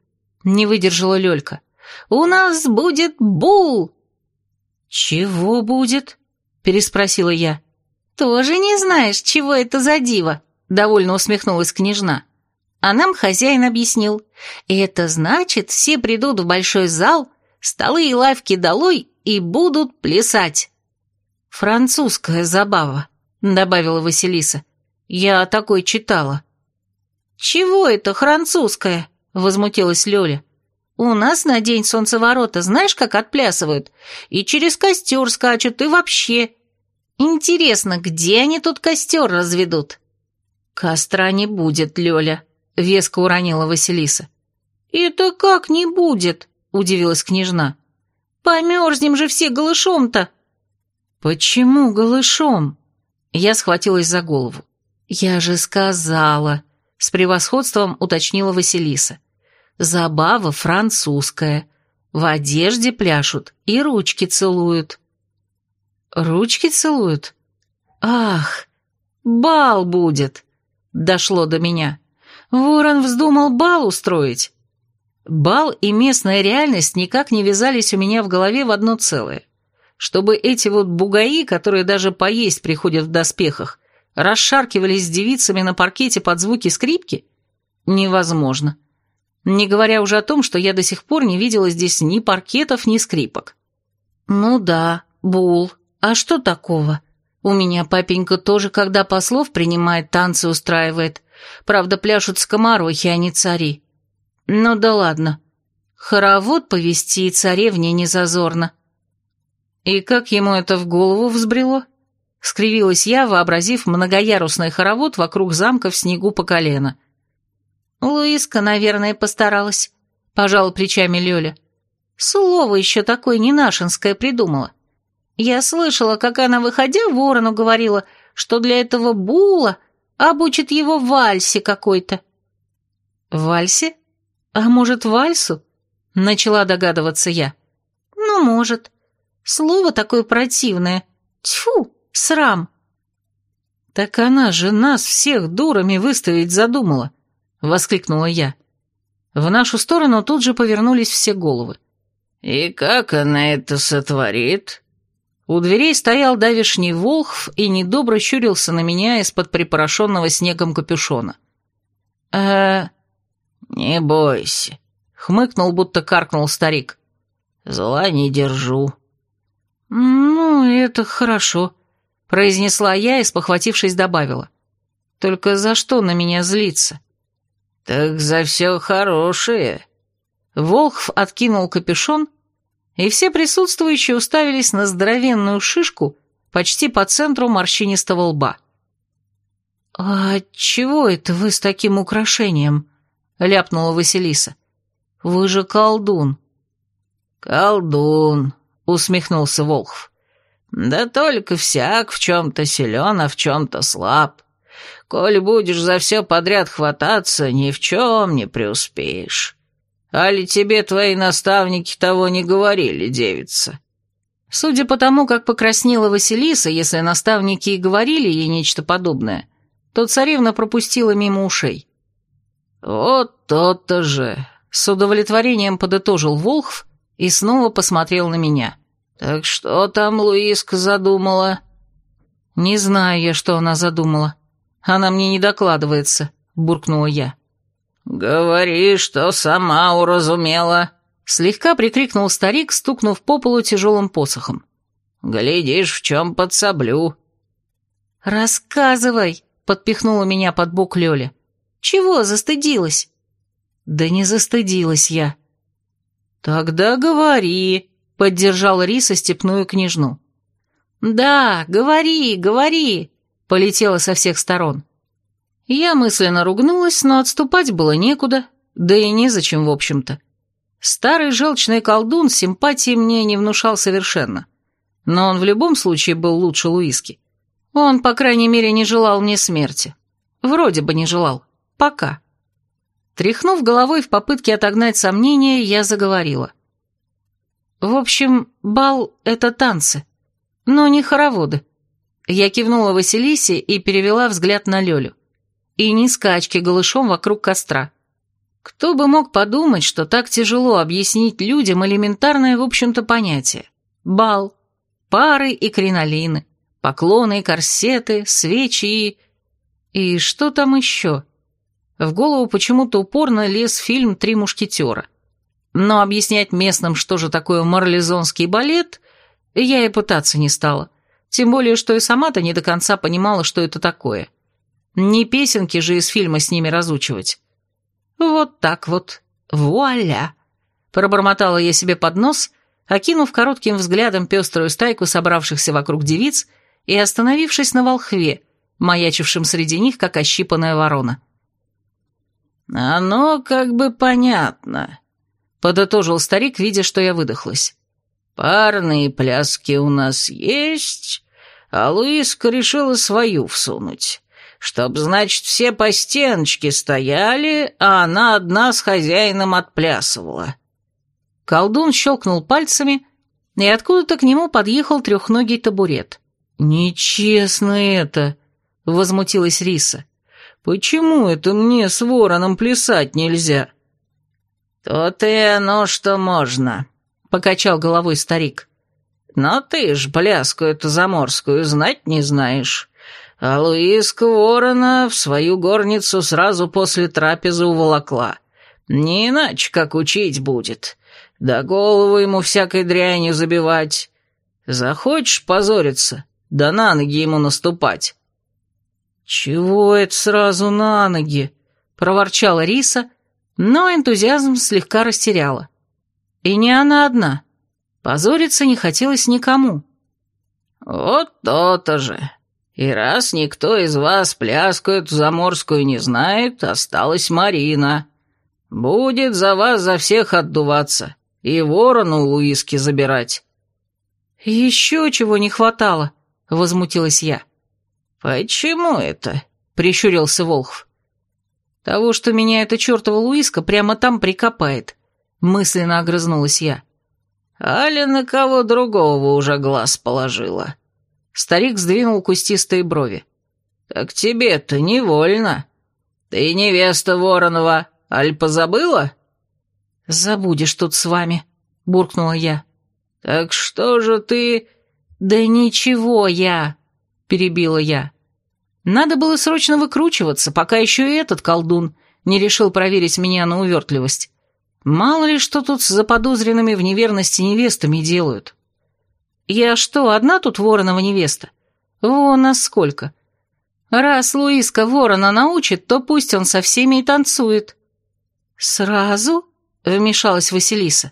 Не выдержала Лёлька. У нас будет бул! Чего будет? Переспросила я. Тоже не знаешь, чего это за диво? довольно усмехнулась княжна. А нам хозяин объяснил. И это значит, все придут в большой зал, столы и лавки долой и будут плясать. Французская забава, добавила Василиса. Я такой читала. Чего это французская? Возмутилась Лёля. У нас на день солнцеворота знаешь, как отплясывают? И через костер скачут, и вообще. Интересно, где они тут костер разведут? «Костра не будет, Лёля», — веско уронила Василиса. «Это как не будет?» — удивилась княжна. «Померзнем же все голышом-то!» «Почему голышом?» Я схватилась за голову. «Я же сказала», — с превосходством уточнила Василиса. «Забава французская. В одежде пляшут и ручки целуют. Ручки целуют? Ах, бал будет! Дошло до меня. Ворон вздумал бал устроить. Бал и местная реальность никак не вязались у меня в голове в одно целое. Чтобы эти вот бугаи, которые даже поесть приходят в доспехах, расшаркивались с девицами на паркете под звуки скрипки? Невозможно. Не говоря уже о том, что я до сих пор не видела здесь ни паркетов, ни скрипок. Ну да, Бул, а что такого? У меня папенька тоже, когда послов принимает, танцы устраивает. Правда, пляшут скоморохи, а не цари. Ну да ладно. Хоровод повести и царевне не зазорно. И как ему это в голову взбрело? Скривилась я, вообразив многоярусный хоровод вокруг замка в снегу по колено. Луиска, наверное, постаралась. Пожала плечами Лёля. Слово еще такое ненашинское придумала. Я слышала, как она, выходя, ворону говорила, что для этого Була обучит его вальсе какой-то. Вальсе? А может, вальсу? Начала догадываться я. Ну, может. Слово такое противное. Тьфу, срам. Так она же нас всех дурами выставить задумала, воскликнула я. В нашу сторону тут же повернулись все головы. «И как она это сотворит?» У дверей стоял давишний волхв и недобро щурился на меня из-под припорошенного снегом капюшона. э «Не бойся», — хмыкнул, будто каркнул старик. «Зла не держу». «Ну, это хорошо», — произнесла я и, спохватившись, добавила. «Только за что на меня злиться?» «Так за все хорошее». Волхв откинул капюшон и все присутствующие уставились на здоровенную шишку почти по центру морщинистого лба. «А чего это вы с таким украшением?» — ляпнула Василиса. «Вы же колдун». «Колдун», — усмехнулся Волхв. «Да только всяк в чем-то силен, а в чем-то слаб. Коль будешь за все подряд хвататься, ни в чем не преуспеешь. Али тебе твои наставники того не говорили, девица?» Судя по тому, как покраснела Василиса, если наставники и говорили ей нечто подобное, то царевна пропустила мимо ушей. «Вот то-то же!» — с удовлетворением подытожил Волхв и снова посмотрел на меня. «Так что там Луиска задумала?» «Не знаю я, что она задумала. Она мне не докладывается», — буркнула я. «Говори, что сама уразумела», — слегка прикрикнул старик, стукнув по полу тяжелым посохом. «Глядишь, в чем подсоблю». «Рассказывай», — подпихнула меня под бок Лёля. «Чего застыдилась?» «Да не застыдилась я». «Тогда говори», — поддержал Риса степную княжну. «Да, говори, говори», — полетела со всех сторон. Я мысленно ругнулась, но отступать было некуда, да и незачем, в общем-то. Старый желчный колдун симпатии мне не внушал совершенно. Но он в любом случае был лучше Луиски. Он, по крайней мере, не желал мне смерти. Вроде бы не желал. Пока. Тряхнув головой в попытке отогнать сомнения, я заговорила. В общем, бал — это танцы, но не хороводы. Я кивнула Василисе и перевела взгляд на Лёлю и не скачки голышом вокруг костра. Кто бы мог подумать, что так тяжело объяснить людям элементарное, в общем-то, понятие. Бал, пары и кринолины, поклоны и корсеты, свечи и... И что там еще? В голову почему-то упорно лез фильм «Три мушкетера». Но объяснять местным, что же такое марлезонский балет, я и пытаться не стала. Тем более, что и сама-то не до конца понимала, что это такое. — не песенки же из фильма с ними разучивать. Вот так вот. Вуаля! Пробормотала я себе под нос, окинув коротким взглядом пеструю стайку собравшихся вокруг девиц и остановившись на волхве, маячившем среди них, как ощипанная ворона. «Оно как бы понятно», — подытожил старик, видя, что я выдохлась. «Парные пляски у нас есть, а Луиска решила свою всунуть чтоб, значит, все по стеночке стояли, а она одна с хозяином отплясывала». Колдун щелкнул пальцами, и откуда-то к нему подъехал трехногий табурет. «Нечестно это!» — возмутилась Риса. «Почему это мне с вороном плясать нельзя?» «То-то и оно, что можно», — покачал головой старик. «Но ты ж пляску эту заморскую знать не знаешь. А Луиска ворона в свою горницу сразу после трапезы уволокла. Не иначе, как учить будет. Да голову ему всякой дрянью забивать. Захочешь позориться, да на ноги ему наступать». «Чего это сразу на ноги?» — проворчала Риса, но энтузиазм слегка растеряла. И не она одна. Позориться не хотелось никому. «Вот то-то же. И раз никто из вас пляску эту заморскую не знает, осталась Марина. Будет за вас за всех отдуваться и ворону Луиски забирать». «Еще чего не хватало», — возмутилась я. «Почему это?» — прищурился Волхв. «Того, что меня эта чертова Луиска прямо там прикопает», — мысленно огрызнулась я. «Аля на кого другого уже глаз положила». Старик сдвинул кустистые брови. «Так тебе-то невольно. Ты невеста Воронова, аль позабыла?» «Забудешь тут с вами», — буркнула я. «Так что же ты...» «Да ничего я», — перебила я. Надо было срочно выкручиваться, пока еще и этот колдун не решил проверить меня на увертливость. Мало ли что тут с заподозренными в неверности невестами делают. Я что, одна тут воронова невеста? Вон нас сколько. Раз Луиска ворона научит, то пусть он со всеми и танцует. Сразу? Вмешалась Василиса.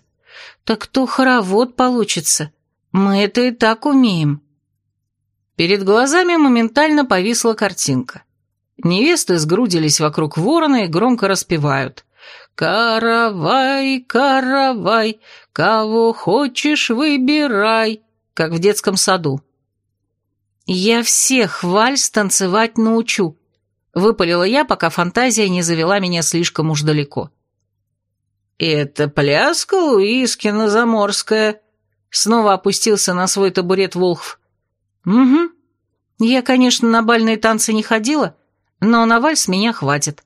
Так то хоровод получится. Мы это и так умеем. Перед глазами моментально повисла картинка. Невесты сгрудились вокруг ворона и громко распевают. «Каравай, каравай, кого хочешь, выбирай», как в детском саду. «Я всех вальс танцевать научу», — выпалила я, пока фантазия не завела меня слишком уж далеко. «Это пляска Луискина заморская», — снова опустился на свой табурет Волхв. «Угу. Я, конечно, на бальные танцы не ходила, но на вальс меня хватит».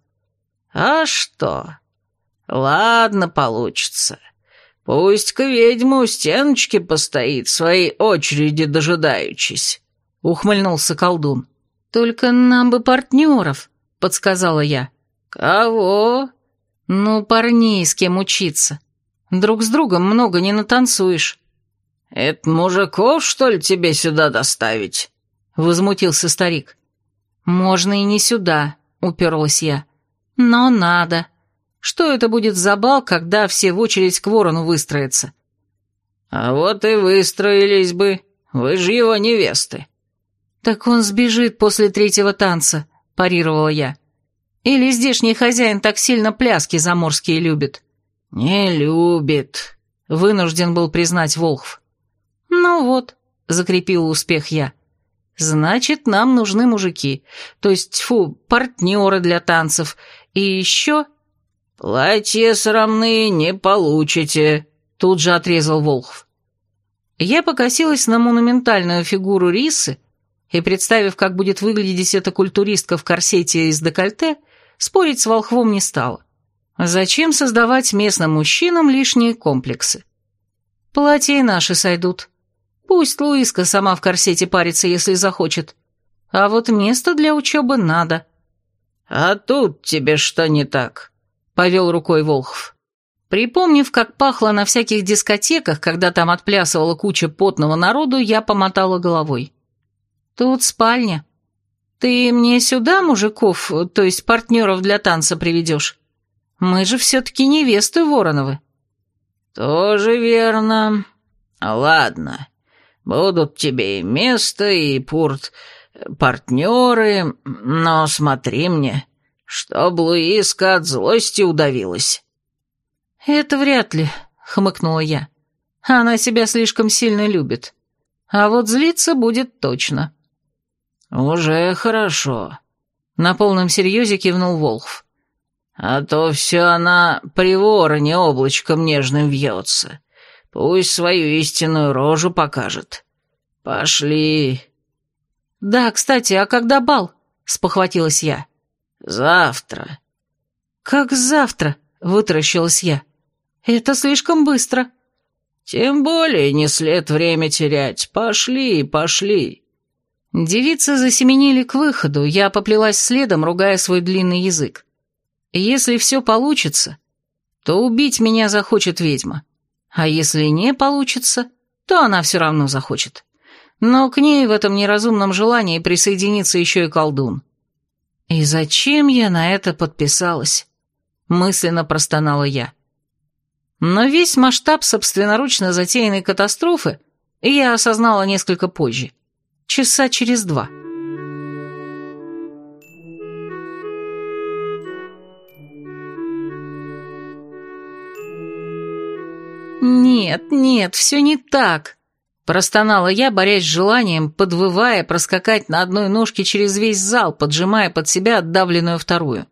«А что? Ладно, получится. Пусть к ведьму у стеночки постоит, своей очереди дожидаючись», — ухмыльнулся колдун. «Только нам бы партнеров», — подсказала я. «Кого?» «Ну, парней, с кем учиться. Друг с другом много не натанцуешь». «Это мужиков, что ли, тебе сюда доставить?» — возмутился старик. «Можно и не сюда», — уперлась я. «Но надо. Что это будет за бал, когда все в очередь к ворону выстроятся?» «А вот и выстроились бы. Вы же его невесты». «Так он сбежит после третьего танца», — парировала я. «Или здешний хозяин так сильно пляски заморские любит?» «Не любит», — вынужден был признать Волхв. «Ну вот», — закрепил успех я. «Значит, нам нужны мужики, то есть, фу, партнеры для танцев, и еще...» «Платье срамные не получите», — тут же отрезал Волхв. Я покосилась на монументальную фигуру Рисы и, представив, как будет выглядеть эта культуристка в корсете из декольте, спорить с Волхвом не стала. Зачем создавать местным мужчинам лишние комплексы? Платья и наши сойдут. Пусть Луиска сама в корсете парится, если захочет. А вот место для учебы надо. «А тут тебе что не так?» — повел рукой Волхов. Припомнив, как пахло на всяких дискотеках, когда там отплясывала куча потного народу, я помотала головой. «Тут спальня. Ты мне сюда мужиков, то есть партнеров для танца приведешь? Мы же все-таки невесты Вороновы». «Тоже верно. Ладно, Будут тебе и место, и пурт, партнеры, но смотри мне, чтоб Луиска от злости удавилась». «Это вряд ли», — хмыкнула я. «Она себя слишком сильно любит. А вот злиться будет точно». «Уже хорошо», — на полном серьезе кивнул Волхв. «А то все она при вороне облачком нежным вьется. Пусть свою истинную рожу покажет. Пошли. Да, кстати, а когда бал? Спохватилась я. Завтра. Как завтра? Вытаращилась я. Это слишком быстро. Тем более не след время терять. Пошли, пошли. Девицы засеменили к выходу, я поплелась следом, ругая свой длинный язык. Если все получится, то убить меня захочет ведьма. А если не получится, то она все равно захочет. Но к ней в этом неразумном желании присоединится еще и колдун. И зачем я на это подписалась? Мысленно простонала я. Но весь масштаб собственноручно затеянной катастрофы я осознала несколько позже – Часа через два. «Нет, нет, все не так», – простонала я, борясь с желанием, подвывая, проскакать на одной ножке через весь зал, поджимая под себя отдавленную вторую.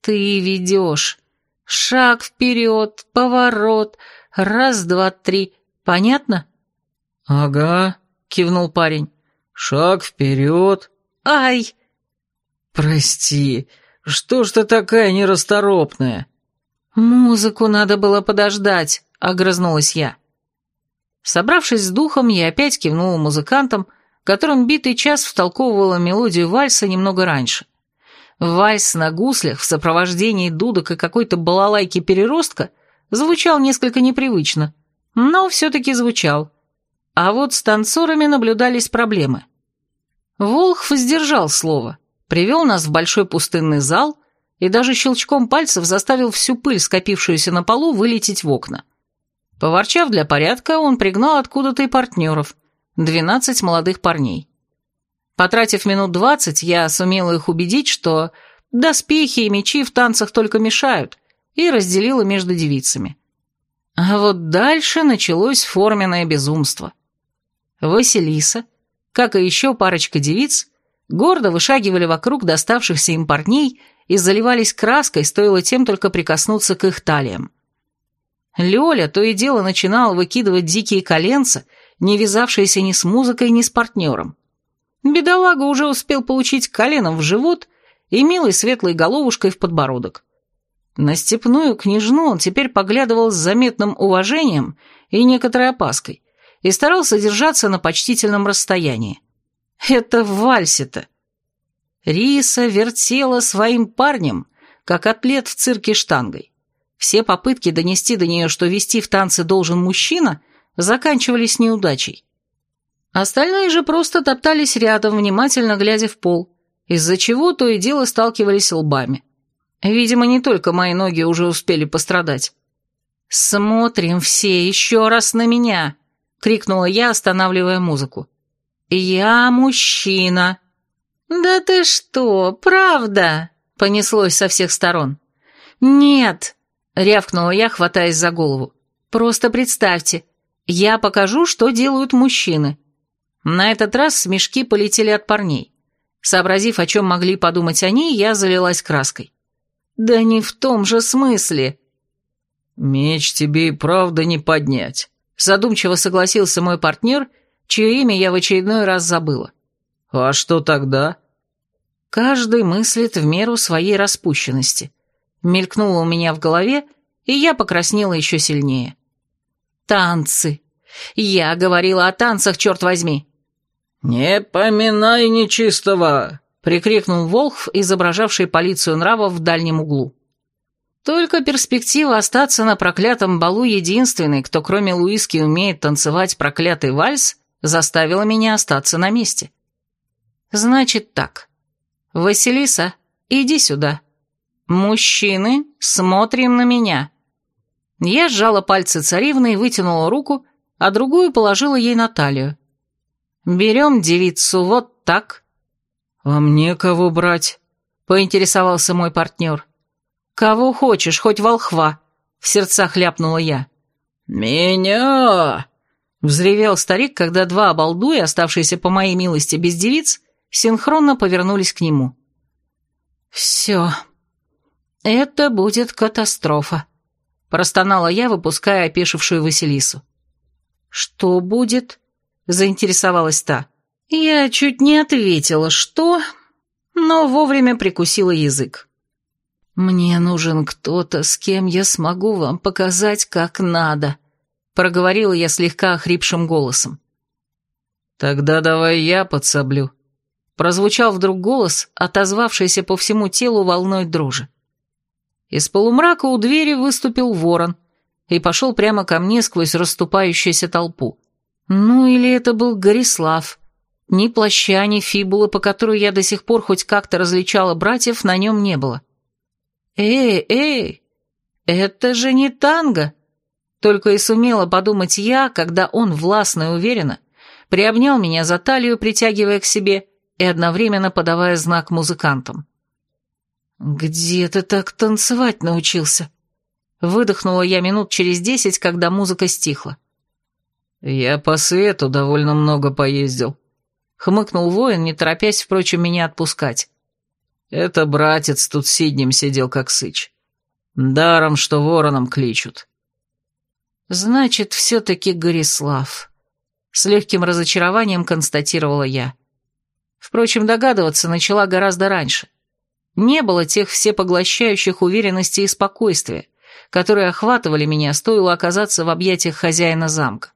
«Ты ведешь. Шаг вперед, поворот, раз, два, три. Понятно?» «Ага», – кивнул парень. Шаг вперед. Ай! Прости, что ж ты такая нерасторопная? Музыку надо было подождать, огрызнулась я. Собравшись с духом, я опять кивнула музыкантам, которым битый час втолковывала мелодию вальса немного раньше. Вальс на гуслях в сопровождении дудок и какой-то балалайки-переростка звучал несколько непривычно, но все-таки звучал. А вот с танцорами наблюдались проблемы. Волхв сдержал слово, привел нас в большой пустынный зал и даже щелчком пальцев заставил всю пыль, скопившуюся на полу, вылететь в окна. Поворчав для порядка, он пригнал откуда-то и партнеров, двенадцать молодых парней. Потратив минут двадцать, я сумела их убедить, что доспехи и мечи в танцах только мешают, и разделила между девицами. А вот дальше началось форменное безумство. Василиса, как и еще парочка девиц, гордо вышагивали вокруг доставшихся им парней и заливались краской, стоило тем только прикоснуться к их талиям. Лёля то и дело начинала выкидывать дикие коленца, не вязавшиеся ни с музыкой, ни с партнером. Бедолага уже успел получить коленом в живот и милой светлой головушкой в подбородок. На степную княжну он теперь поглядывал с заметным уважением и некоторой опаской, и старался держаться на почтительном расстоянии. Это в вальсе-то. Риса вертела своим парнем, как атлет в цирке штангой. Все попытки донести до нее, что вести в танцы должен мужчина, заканчивались неудачей. Остальные же просто топтались рядом, внимательно глядя в пол, из-за чего то и дело сталкивались лбами. Видимо, не только мои ноги уже успели пострадать. «Смотрим все еще раз на меня!» крикнула я, останавливая музыку. «Я мужчина!» «Да ты что, правда?» — понеслось со всех сторон. «Нет!» — рявкнула я, хватаясь за голову. «Просто представьте, я покажу, что делают мужчины». На этот раз смешки полетели от парней. Сообразив, о чем могли подумать они, я залилась краской. «Да не в том же смысле!» «Меч тебе и правда не поднять», Задумчиво согласился мой партнер, чье имя я в очередной раз забыла. «А что тогда?» «Каждый мыслит в меру своей распущенности». Мелькнуло у меня в голове, и я покраснела еще сильнее. «Танцы! Я говорила о танцах, черт возьми!» «Не поминай нечистого!» — прикрикнул Волхв, изображавший полицию нравов в дальнем углу. Только перспектива остаться на проклятом балу единственной, кто кроме Луиски умеет танцевать проклятый вальс, заставила меня остаться на месте. Значит так. Василиса, иди сюда. Мужчины, смотрим на меня. Я сжала пальцы царевны и вытянула руку, а другую положила ей на талию. Берем девицу вот так. «А мне кого брать?» — поинтересовался мой партнер. «Кого хочешь, хоть волхва», — в сердцах ляпнула я. «Меня!» — взревел старик, когда два обалдуя, оставшиеся по моей милости без девиц, синхронно повернулись к нему. «Все. Это будет катастрофа», — простонала я, выпуская опешившую Василису. «Что будет?» — заинтересовалась та. Я чуть не ответила «что?», но вовремя прикусила язык. «Мне нужен кто-то, с кем я смогу вам показать, как надо», — проговорила я слегка охрипшим голосом. «Тогда давай я подсоблю», — прозвучал вдруг голос, отозвавшийся по всему телу волной дрожи. Из полумрака у двери выступил ворон и пошел прямо ко мне сквозь расступающуюся толпу. Ну или это был Горислав. Ни плаща, ни фибулы, по которой я до сих пор хоть как-то различала братьев, на нем не было. «Эй, эй, это же не танго!» Только и сумела подумать я, когда он властно и уверенно приобнял меня за талию, притягивая к себе и одновременно подавая знак музыкантам. «Где ты так танцевать научился?» Выдохнула я минут через десять, когда музыка стихла. «Я по свету довольно много поездил», — хмыкнул воин, не торопясь, впрочем, меня отпускать. «Это братец тут сиднем сидел, как сыч. Даром, что вороном кличут». «Значит, все-таки Горислав», — с легким разочарованием констатировала я. Впрочем, догадываться начала гораздо раньше. Не было тех всепоглощающих уверенности и спокойствия, которые охватывали меня, стоило оказаться в объятиях хозяина замка.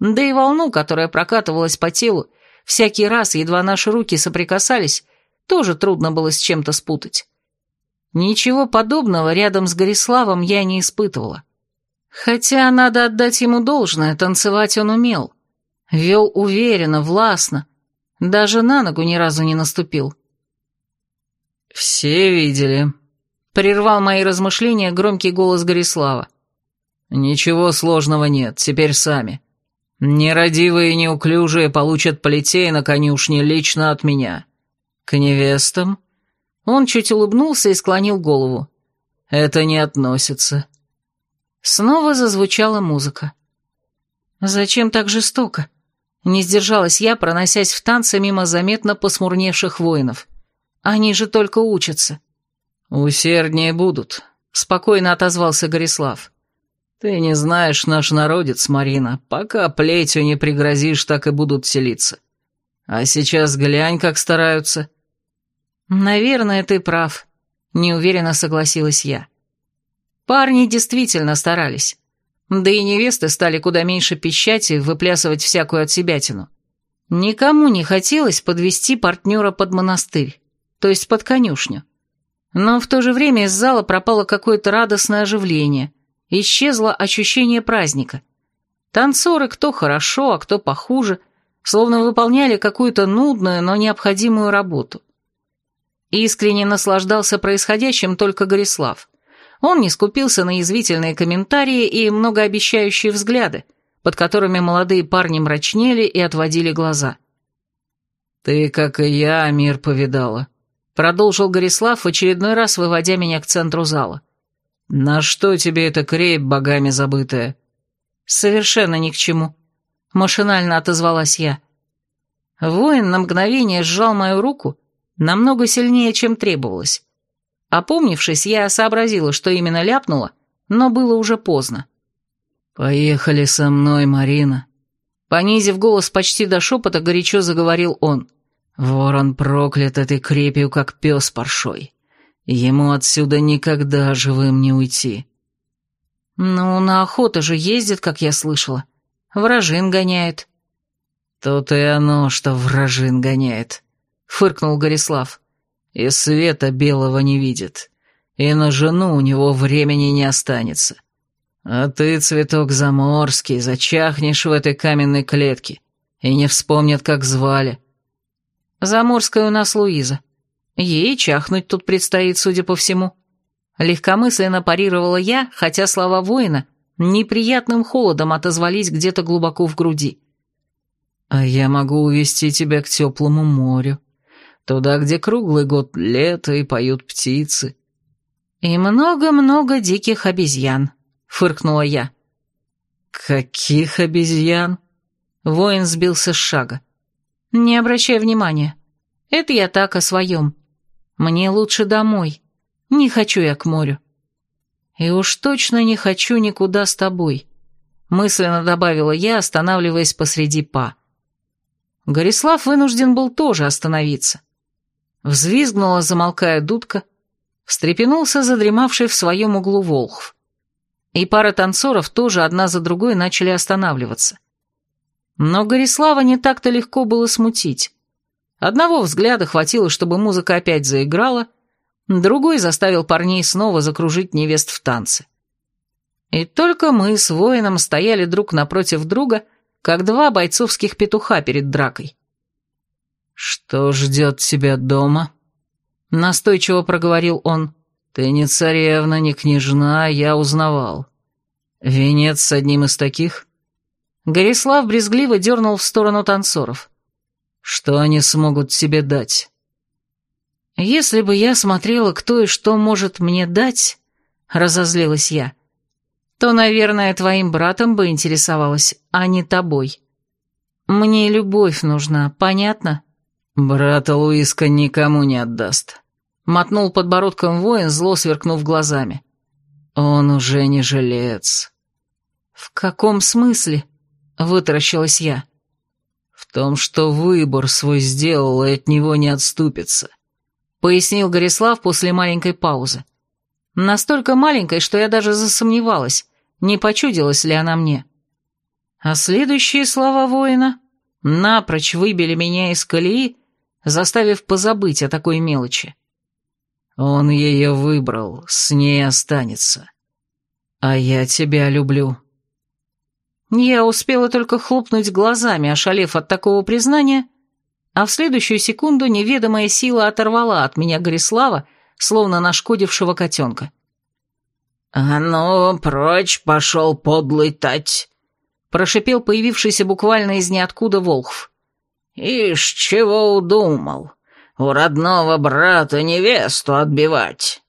Да и волну, которая прокатывалась по телу, всякий раз, едва наши руки соприкасались, тоже трудно было с чем-то спутать. Ничего подобного рядом с Гориславом я не испытывала. Хотя надо отдать ему должное, танцевать он умел. Вел уверенно, властно, даже на ногу ни разу не наступил. «Все видели», — прервал мои размышления громкий голос Горислава. «Ничего сложного нет, теперь сами. Нерадивые и неуклюжие получат плетей на конюшне лично от меня. К невестам?» Он чуть улыбнулся и склонил голову. «Это не относится». Снова зазвучала музыка. «Зачем так жестоко?» Не сдержалась я, проносясь в танце мимо заметно посмурневших воинов. Они же только учатся. «Усерднее будут», — спокойно отозвался Горислав. «Ты не знаешь наш народец, Марина. Пока плетью не пригрозишь, так и будут селиться. А сейчас глянь, как стараются». «Наверное, ты прав», — неуверенно согласилась я. Парни действительно старались. Да и невесты стали куда меньше пищать и выплясывать всякую отсебятину. Никому не хотелось подвести партнера под монастырь то есть под конюшню. Но в то же время из зала пропало какое-то радостное оживление, исчезло ощущение праздника. Танцоры кто хорошо, а кто похуже, словно выполняли какую-то нудную, но необходимую работу. Искренне наслаждался происходящим только Горислав. Он не скупился на язвительные комментарии и многообещающие взгляды, под которыми молодые парни мрачнели и отводили глаза. «Ты, как и я, мир повидала», Продолжил Горислав, в очередной раз выводя меня к центру зала. «На что тебе эта крепь, богами забытая?» «Совершенно ни к чему», — машинально отозвалась я. Воин на мгновение сжал мою руку намного сильнее, чем требовалось. Опомнившись, я сообразила, что именно ляпнула, но было уже поздно. «Поехали со мной, Марина», — понизив голос почти до шепота, горячо заговорил он. Ворон проклят этой крепью, как пес паршой. Ему отсюда никогда живым не уйти. Ну, на охоту же ездит, как я слышала. Вражин гоняет. То-то и оно, что вражин гоняет, фыркнул Горислав. И света белого не видит. И на жену у него времени не останется. А ты, цветок заморский, зачахнешь в этой каменной клетке, и не вспомнят, как звали. Заморская у нас Луиза. Ей чахнуть тут предстоит, судя по всему. Легкомысленно парировала я, хотя слова воина неприятным холодом отозвались где-то глубоко в груди. «А я могу увести тебя к теплому морю, туда, где круглый год лето и поют птицы». «И много-много диких обезьян», — фыркнула я. «Каких обезьян?» Воин сбился с шага. «Не обращай внимания. Это я так о своем. Мне лучше домой. Не хочу я к морю. И уж точно не хочу никуда с тобой. мысленно добавила я, останавливаясь посреди па. Горислав вынужден был тоже остановиться. Взвизгнула, замолкая дудка, встрепенулся задремавший в своем углу Волхв. И пара танцоров тоже одна за другой начали останавливаться. Но Горислава не так-то легко было смутить. Одного взгляда хватило, чтобы музыка опять заиграла, другой заставил парней снова закружить невест в танце. И только мы с воином стояли друг напротив друга, как два бойцовских петуха перед дракой. «Что ждет тебя дома?» Настойчиво проговорил он. «Ты не царевна, не княжна, я узнавал. Венец с одним из таких?» Горислав брезгливо дернул в сторону танцоров. «Что они смогут тебе дать?» «Если бы я смотрела, кто и что может мне дать», — разозлилась я, — «то, наверное, твоим братом бы интересовалась, а не тобой. Мне любовь нужна, понятно?» «Брата Луиска никому не отдаст», — мотнул подбородком воин, зло сверкнув глазами. «Он уже не жилец». «В каком смысле?» — вытаращилась я. «В том, что выбор свой сделал и от него не отступится», — пояснил Горислав после маленькой паузы. Настолько маленькой, что я даже засомневалась, не почудилась ли она мне. А следующие слова воина напрочь выбили меня из колеи, заставив позабыть о такой мелочи. Он ее выбрал, с ней останется. А я тебя люблю. Я успела только хлопнуть глазами, ошалев от такого признания, а в следующую секунду неведомая сила оторвала от меня Горислава, словно нашкодившего котенка. «А ну, прочь пошел, подлый тать!» прошипел появившийся буквально из ниоткуда Волхв. «Ишь, чего удумал? У родного брата невесту отбивать!»